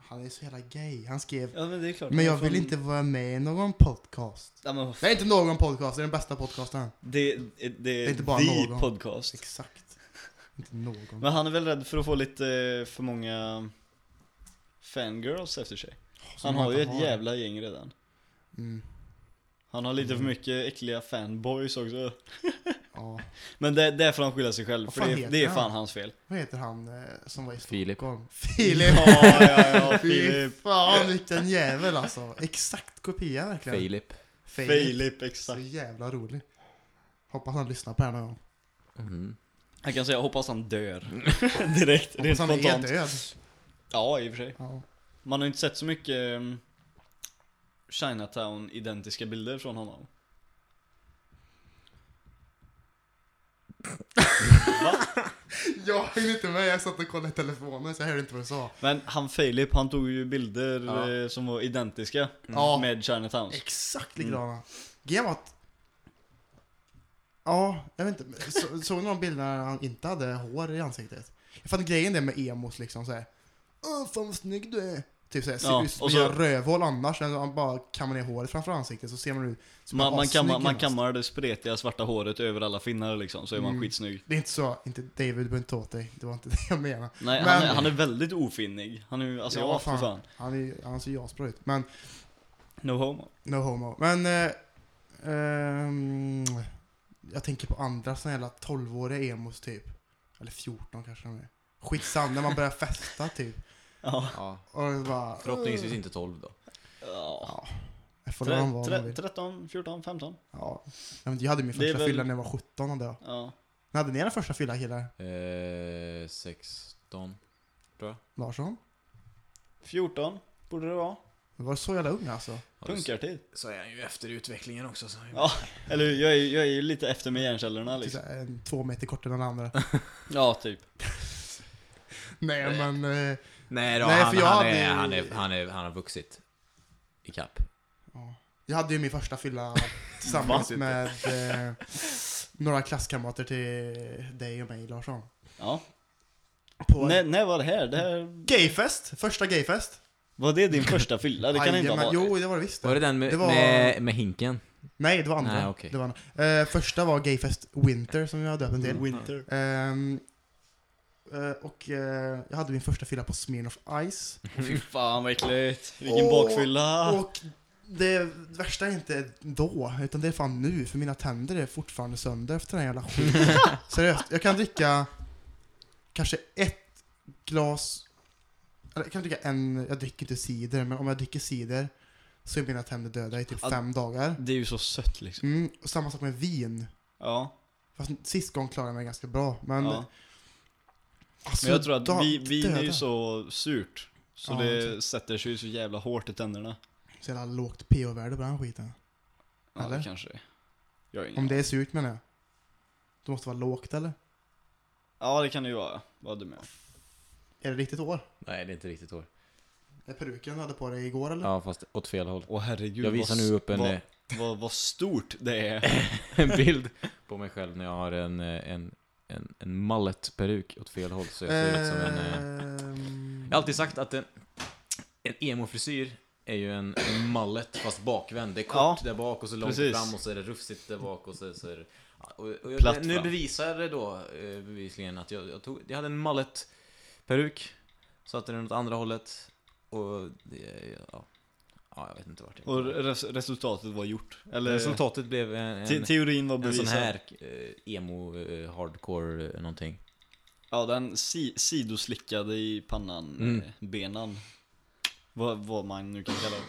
Han är så jävla gay. Han skrev Ja men det är klart. Men jag vill inte vara med i någon podcast. Ja, men vad Det är inte någon podcast, det är den bästa podcasten. Det, det, det är inte bara the någon. podcast. Exakt. Inte någon. Men han är väl rädd för att få lite eh, för många fangirls efter sig. Som Han har ju inte ett jävla gäng redan. Mm. Han har lite för mycket äckliga fanboys också. Ja. Men det, det får han skylla sig själv, Vad för fan det, heter det är han? fan hans fel. Vad heter han eh, som var i Filip. Stockholm? Filip! Ja, ja, ja, Fy Filip. fan vilken jävel alltså. Exakt kopia verkligen. Filip. Filip, Så exakt. jävla rolig. Hoppas han lyssnar på den någon gång. Mm. Jag kan säga, hoppas han dör. Direkt, Hoppas rent han är spontant. död. Ja, i och för sig. Ja. Man har inte sett så mycket um, Chinatown-identiska bilder från honom. Jag hängde inte med, jag satt och kollade i telefonen så jag hörde inte vad du sa. Men han Filip, han tog ju bilder Ja. eh, som var identiska Ja. med Chinatown. Exakt likadana. Grejen var att Ja, jag vet inte. Så, såg ni de bilderna när han inte hade hår i ansiktet? Jag fattar grejen det med emos liksom såhär. Åh, fan vad snygg du är. Typ såhär, Ja, ser ut som en rövhål annars. Än man bara kammar ner håret framför ansiktet så ser man ut som Man, man, kammar, man kammar det spretiga svarta håret över alla finnar liksom, så är man Mm. skitsnygg. Det är inte så, inte David, du behöver inte ta åt dig. Det var inte det jag menade. Nej, Men- han, är, han är väldigt ofinnig. Han är ju asiat Ja, för fan. fan. Han, är, han ser ju asbra ut. Men, No homo. no homo. Men, eh, ehm, jag tänker på andra såna jävla 12-åriga emos typ. Eller 14 kanske de är. Skitsamma, när man börjar festa typ. Ja. Ja. Och det bara... Förhoppningsvis inte 12 då. ja. Jag får han vara Tre- tre- vill. 13, 14, 15. Ja. Ja, men Jag hade min Det första väl- fylla när jag var 17 hade jag. Ja. När hade ni era första fylla killar? Eh, 16. Larsson? 14 borde det vara. Du var så jävla ung alltså. Punkartid. Så är han ju efter utvecklingen också. Så. Ja, eller hur? jag är, jag är ju lite efter med hjärncellerna Typ liksom. en, två meter kortare än den andra. Ja, typ. Nej men... Eh, Nej då, Nej, han, för jag han, hade- är, han, är, han, är, han har vuxit. I kapp. ja. Jag hade ju min första fylla tillsammans med eh, några klasskamrater till dig och mig Larsson. Ja. På När, när var det här? Det här... Gayfest! Första gayfest. Var det din första fylla? Det kan inte ha varit. Jo, det var det visst. Var det den med, Det var- med, med hinken? Nej, det var andra. Nej, okej. det var, andra. eh, första var Gayfest Winter som jag döpt den till. Winter. Ehm, eh, och eh, jag hade min första fylla på Smirnoff Ice. Fy fan vad äckligt. Vilken Åh, bakfylla. Och det värsta är inte då, utan det är fan nu, för mina tänder är fortfarande sönder efter den här jävla skiten. Seriöst, jag kan dricka kanske ett glas, eller jag kan dricka en, jag dricker inte cider, men om jag dricker cider så är mina tänder döda i typ Ja. fem dagar. Det är ju så sött liksom. Mm, och samma sak med vin. Ja. Fast sist gång klarade jag mig ganska bra, men... ja. Alltså, Men jag tror att vi, vin är ju så surt. Så Ja, det sätter sig så jävla hårt i tänderna. Så jävla lågt pH-värde på den skiten. Ja, Eller? det kanske det är. Om det är surt menar jag. Det måste vara lågt eller? Ja, det kan det ju vara. Vad du med. Är det riktigt hår? Nej, det är inte riktigt hår. Är peruken du hade på dig igår eller? Ja, fast åt fel håll. Åh herregud. Jag visar vad, nu upp en, vad, eh, vad, vad stort det är. en bild på mig själv när jag har en, eh, en, en, en mallet-peruk åt fel håll. Så jag ser ut som en... eh, Ehm, Jag har alltid sagt att en, en emo-frisyr är ju en, en mallet fast bakvänd. Det är kort Ja, där bak och så långt precis. fram och så är det rufsigt där bak och så, så är det... Och, och jag, Platt nu bevisar det då eh, bevisligen att jag, jag, tog, jag hade en mallet-peruk. Satte den åt andra hållet. Och det, ja, ja, jag vet inte vart jag Och res resultatet var gjort. Eller Resultatet blev en, te en, teorin var en bevisad. sån här eh, emo, eh, hardcore eh, någonting. Ja, den si sidoslickade i pannan, Mm. eh, benan. Vad, vad man nu kan kalla det.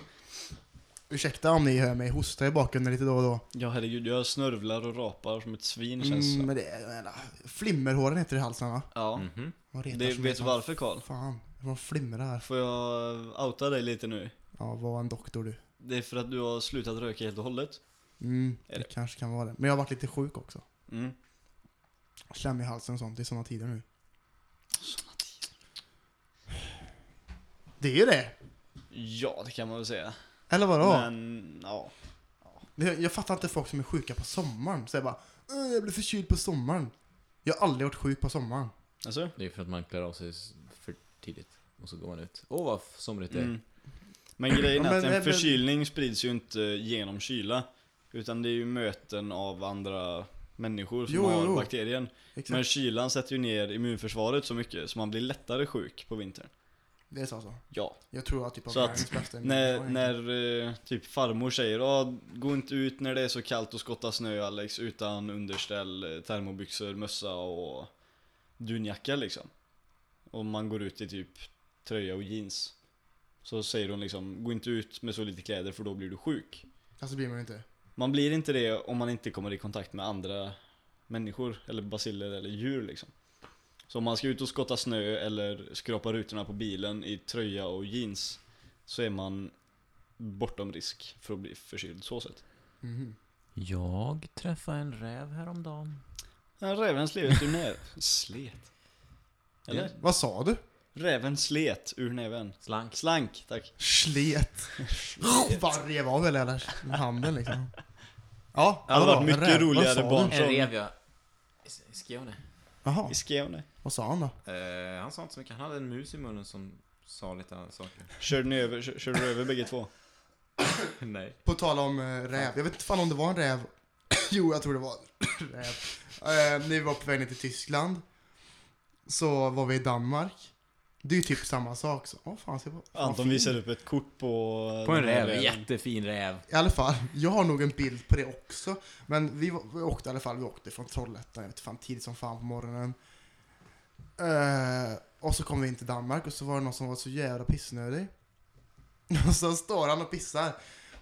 Ursäkta om ni hör mig hosta i bakgrunden lite då och då. Ja herregud, jag snörvlar och rapar som ett svin känns Mm, det men det är flimmerhåren heter det i halsen va? Ja. Mhm. Retar Det, som vet du fan. varför Karl? Fan, vad flimrar. Får jag outa dig lite nu? Ja, var en doktor du. Det är för att du har slutat röka helt och hållet. Mm, Är det det? kanske kan vara det. Men jag har varit lite sjuk också. Mm. Slem i halsen och sånt i sådana tider nu. Såna tider. Det är ju det! Ja, det kan man väl säga. Eller vadå? Men, ja. Det- Jag fattar inte folk som är sjuka på sommaren. Så jag bara, "Åh, jag blir förkyld på sommaren. Jag har aldrig varit sjuk på sommaren. Alltså? Det är för att man klär av sig för tidigt. Och så går man ut. Åh vad somrigt det är. Mm. Men grejen är att en förkylning sprids ju inte genom kyla. Utan det är ju möten av andra människor som Jo, har jo. bakterien. Exakt. Men kylan sätter ju ner immunförsvaret så mycket så man blir lättare sjuk på vintern. Det är så alltså. Ja. Jag tror att typ av Så att När, när eh, typ farmor säger "Ja, gå inte ut när det är så kallt och skotta snö Alex utan underställ, eh, termobyxor, mössa och dunjacka liksom. Och man går ut i typ tröja och jeans. Så säger hon liksom, gå inte ut med så lite kläder för då blir du sjuk. Alltså blir man ju inte. Man blir inte det om man inte kommer i kontakt med andra människor, eller basiller eller djur liksom. Så om man ska ut och skotta snö eller skrapa rutorna på bilen i tröja och jeans så är man bortom risk för att bli förkyld så sett. Mhm. Jag träffade en räv häromdagen. Ja, räven slet ur näven. Slet? Eller? Vad sa du? Räven slet ur näven. Slank. Slank, tack. Slet. Rev av hela jävla handen liksom. Ja, Det hade varit mycket Räv? Roligare barn. En rev ja. I Skåne. Jaha, I Skåne. vad sa han då? Eh, han sa inte så mycket, han hade en mus i munnen som sa lite andra saker. Körde ni över, kör, körde du över bägge två? Nej. På tal om eh, räv, jag vet inte fan om det var en räv. jo, jag tror det var en räv. Eh, när vi var på väg ner till Tyskland så var vi i Danmark. Det är ju typ samma sak. Så, åh, fan, se på, fan, Anton fin. visade upp ett kort på... På en räv, räven. jättefin räv. I alla fall, jag har nog en bild på det också. Men vi, vi åkte i alla fall, vi åkte från Trollhättan, jag vet fan tidigt som fan på morgonen. Eh, och så kom vi in till Danmark och så var det någon som var så jävla pissnödig. Och så står han och pissar.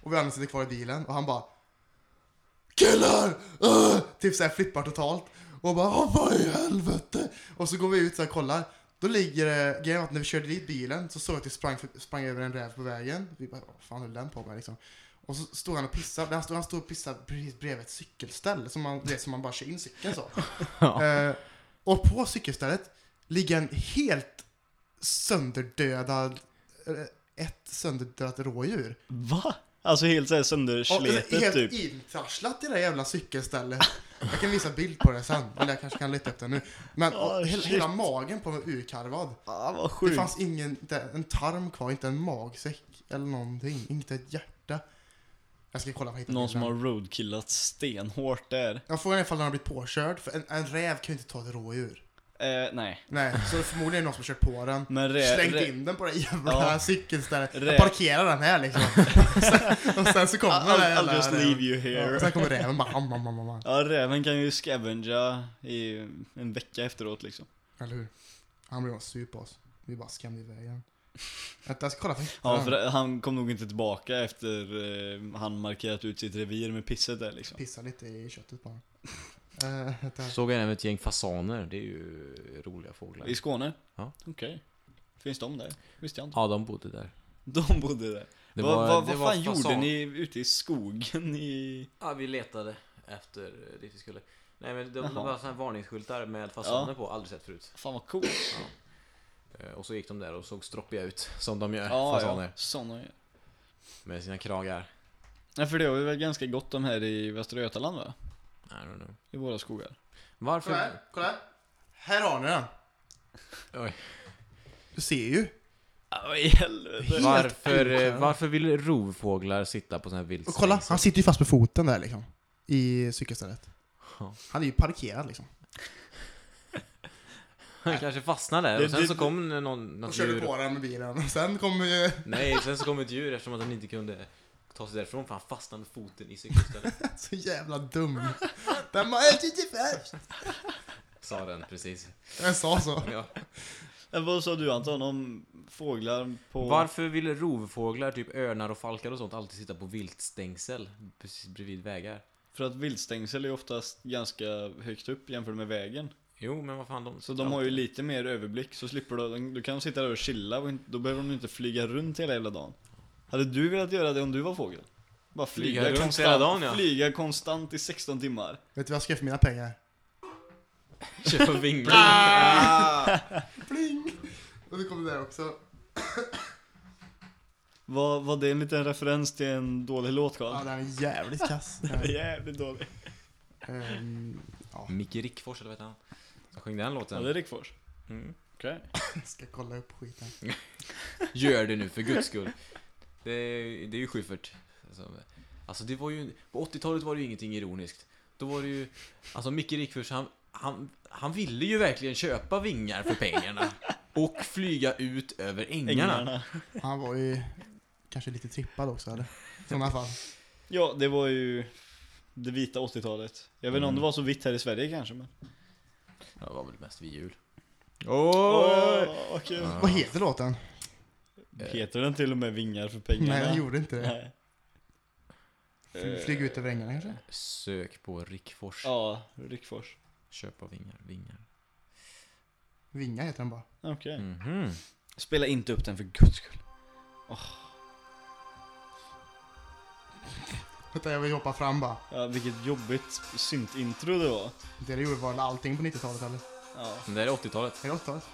Och vi andra sitter kvar i bilen och han bara Killar! Uh! Typ såhär flippar totalt. Och bara Åh, vad i helvete? Och så går vi ut så här och kollar. Då ligger det, grejen att när vi körde dit bilen så såg jag att det sprang, sprang över en räv på vägen. Vi bara, vad fan höll den på med liksom? Och så stod han och pissade, han stod, han stod och pissade precis bredvid ett cykelställ, som man, det som man bara kör in cykeln så. eh, och på cykelstället ligger en helt sönderdödad, eh, ett sönderdödat rådjur. Va? Alltså helt såhär söndersletet helt typ. intrasslat i det där jävla cykelstället. Jag kan visa bild på det sen, eller jag kanske kan leta upp det nu. Men och, hela, hela magen på mig urkarvad. Ah, vad Det sjukt. fanns ingen, inte en tarm kvar, inte en magsäck eller någonting. Inte ett hjärta. Jag ska kolla vad jag hittar Någon som har roadkillat stenhårt där. Jag får i alla fall när han har blivit påkörd, för en, en räv kan ju inte ta ett rådjur. Eh, nej. Nej, så det är förmodligen någon som kört på den. Men rä, slängt rä, in den på det jävla Ja. cykelstället. Jag parkerar den här liksom. och, sen, så kommer den I'll, jävla I'll just leave you Ja, here. och sen kommer räven bara ham, ham, ham, ham. Ja, räven kan ju scavengea i en vecka efteråt liksom. Eller hur? Han blev sur på oss. Vi bara skrämde iväg. Vänta, jag ska kolla på Ja, för han kom nog inte tillbaka efter eh, han markerat ut sitt revir med pisset där liksom. Pissa lite i köttet bara. Uh. Såg jag även ett gäng fasaner, det är ju roliga fåglar. I Skåne? Ja. Okej. Finns de där? Visste jag inte. Ja, de bodde där. De bodde där. Det vad var- vad, det vad var fan gjorde fasan. ni ute i skogen i... Ja, vi letade efter dit vi skulle. Nej men det, Jaha. var sådana här varningsskyltar med fasaner på, aldrig sett förut. Fan vad coolt. Eh, Och så gick de där och såg stroppiga ut, som de gör, Ja, fasaner. ja. Såna ja. Med sina kragar. Nej för det har vi väl ganska gott om här i Västra Götaland va? I don't know. I våra skogar. Kolla Varför? här, kolla här. Här har ni den. Oj. Du ser ju. Vad i helvete. Helt Varför, eh, varför vill rovfåglar sitta på sån här Och vilt kolla, han sitter ju fast med foten där liksom. I cykelstället. Ja. Han är ju parkerad liksom. Han kanske fastnade där och sen så kom någon, Och något körde djur. på den med bilen. Och sen kommer ju... Nej, sen så kom ett djur eftersom att han inte kunde ta sig därifrån för han fastnade med foten i cykelstället. Så jävla dum. Den var helt inte först. Sa den precis. Jag sa så. Ja. Men vad sa du Anton om fåglar på... Varför vill rovfåglar, typ örnar och falkar och sånt, alltid sitta på viltstängsel precis bredvid vägar? För att viltstängsel är oftast ganska högt upp jämfört med vägen. Jo, men vad fan de... Så de har ju lite mer överblick, så slipper du, du kan sitta där och chilla och då behöver de inte flyga runt hela jävla dagen. Hade du velat göra det om du var fågel? Bara flyga, Flyga runt konstant, hela dagen, ja. flyga konstant i 16 timmar. Vet du vad jag ska göra för mina pengar? Köpa vingar. Ah! Pling! Och så kommer det där också. Var, var det en liten referens till en dålig låt Ja, Carl? den är jävligt kass. Den är jävligt dålig. Ehm, ja, Micke Rickfors, eller vad heter han? Som sjöng den Ja, låten. det är Rickfors. Mm. Okej. jag ska kolla upp skiten. Gör det nu, för guds skull. Det är, det är ju Schyffert. Alltså, alltså det var ju... På 80-talet var det ju ingenting ironiskt. Då var det ju... Alltså Micke Rickfors, han, han, han ville ju verkligen köpa vingar för pengarna. Och flyga ut över ängarna. Han var ju kanske lite trippad också eller? I sådana fall. Ja, det var ju det vita 80-talet. Jag vet inte om Mm. det var så vitt här i Sverige kanske men... Ja, det var väl mest vid jul. Åh, vad kul. Ja. Vad heter låten? Heter den till och med Vingar för pengarna? Nej, den gjorde inte det. Nej. Fly- Flyga ut över ängarna kanske? Sök på Rickfors. Ja, Rickfors. Köpa vingar, vingar. Vinga heter den bara. Okej. Mhm. Spela inte upp den för guds skull. Vänta, jag vill hoppa fram bara. Ja, vilket jobbigt syntintro det var. Det du gjorde var allting på 90-talet eller? Ja. Det är 80-talet. Är det 80-talet?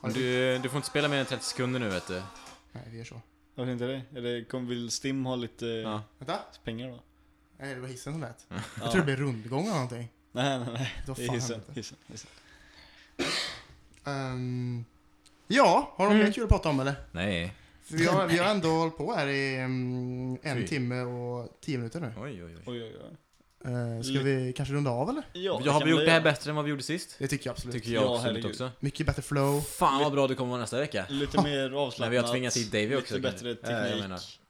Har du... Du, du får inte spela mer än 30 sekunder nu vet du. Nej, vi gör så. Varför inte det? Eller kom, vill Stim ha lite Ja. Vänta. pengar då? Nej, det var hissen som lät. Ja. Jag tror det blev rundgång eller någonting. Nej, nej, nej. Det är fan hissen. hände? hissen, hissen. Ehm, ja, har mer Mm. kul att prata om eller? Nej. För vi, har, vi har ändå hållit på här i mm, en Fy. timme och tio minuter nu. Oj, oj, oj. Oj, oj, oj. Uh, ska vi kanske runda av eller? Ja, Ja, har vi gjort det här bättre än vad vi gjorde sist? Det tycker jag absolut. Tycker jag Ja, absolut också. Mycket bättre flow. Fan vad bra du kommer vara nästa vecka. Lite mer avslappnat. Men vi har tvingat hit Davy också, Lite bättre teknik.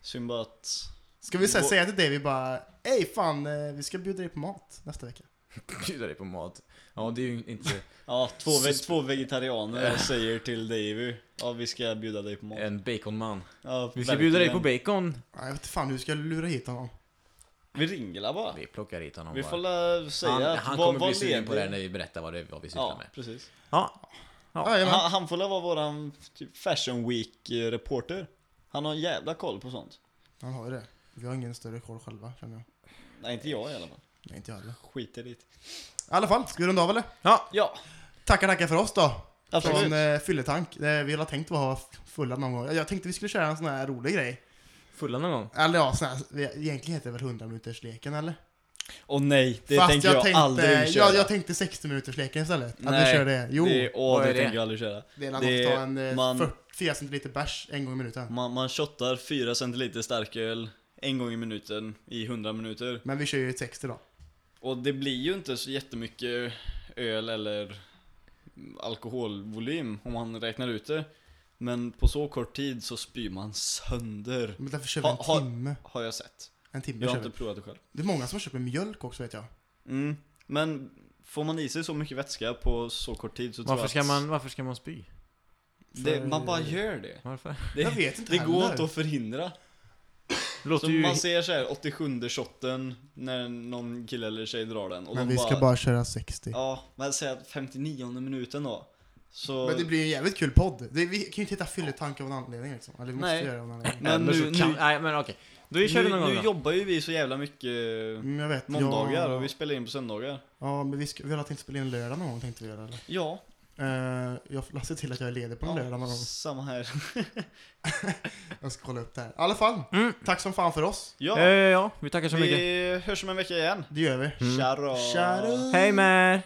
Synd bara att... Ska vi säga, till Davy bara Ey fan, eh, vi ska bjuda dig på mat nästa vecka. Bjuda dig på mat. Ja, det är ju inte Ja, två, ve- två vegetarianer säger till Davy Ja, vi ska bjuda dig på mat. en baconman. Ja, Vi ska bjuda dig på bacon. Ja, Jag vet fan hur vi ska lura hit honom. Vi ringer la bara. Vi plockar hit honom Vi bara. får la säga han, att han vad, kommer vad bli sugen på det när vi berättar vad, det, vad vi sysslar Ja, med. precis. Ja. Ja, jajamän. Han, han får la vara våran typ Fashion Week-reporter. Han har en jävla koll på sånt. Han har ju det. Vi har ingen större koll själva känner jag. Nej, inte jag i alla fall. Nej, inte jag heller. Skiter dit. I alla fall, ska vi runda av eller? Ja. Ja, Tackar, tackar för oss då. absolut. Från eh, Fylletank. Eh, vi har tänkt att ha fulla någon gång. Jag tänkte vi skulle köra en sån här rolig grej. Fulla någon gång. Eller ja, sån här, egentligen heter det väl 100 minuters leken eller? Och nej, det Fast tänker jag, tänkte, aldrig köra. jag, jag tänkte 60 minuters leken istället. Att vi Nej, kör det. Jo, det, det, åh, det, är det? tänker jag aldrig köra. är när det- man får ta en eh, man- 40, 4 centiliter bärs en gång i minuten. Man, man shottar 4 centiliter starköl en gång i minuten i 100 minuter. Men vi kör ju ett 60 då. Och det blir ju inte så jättemycket öl eller alkoholvolym om man räknar ut det. Men på så kort tid så spyr man sönder. Men därför kör vi en Ha- ha- timme. Har jag sett. En timme Jag har kör vi. inte provat det själv. Det är många som köper mjölk också vet jag. Mm. Men får man i sig så mycket vätska på så kort tid så tror Varför jag ska, att man, varför ska man spy? det, man bara gör det. Varför? Det, Jag vet inte det heller. går inte att förhindra. Det låter Så ju... man ser så här 87 shotten när någon kille eller tjej drar den. Och Men de vi ska bara köra 60. Ja, men säg att 59 minuten då. Så... Men det blir en jävligt kul podd. Det, vi kan ju inte hitta fylletank av en anledning liksom. Eller vi måste Nej. göra det av en anledning. Men nu- kan, nu- Nej men okej. Då kör vi någon nu, gång nu då. jobbar ju vi så jävla mycket Mm, jag vet. måndagar ja, och vi spelar in på söndagar. Ja, men vi, ska, vi har tänkt spela in lördag någon gång tänkte vi göra. Eller? Ja, Uh, jag får se till att jag är ledig på en lördag någon gång. samma här. Jag ska kolla upp det här. I alla fall, Mm. tack som fan för oss. Ja, Ja, ja, ja. Vi tackar så mycket. vi hörs om en vecka igen. Det gör vi. Mm. Tja då. Hej med!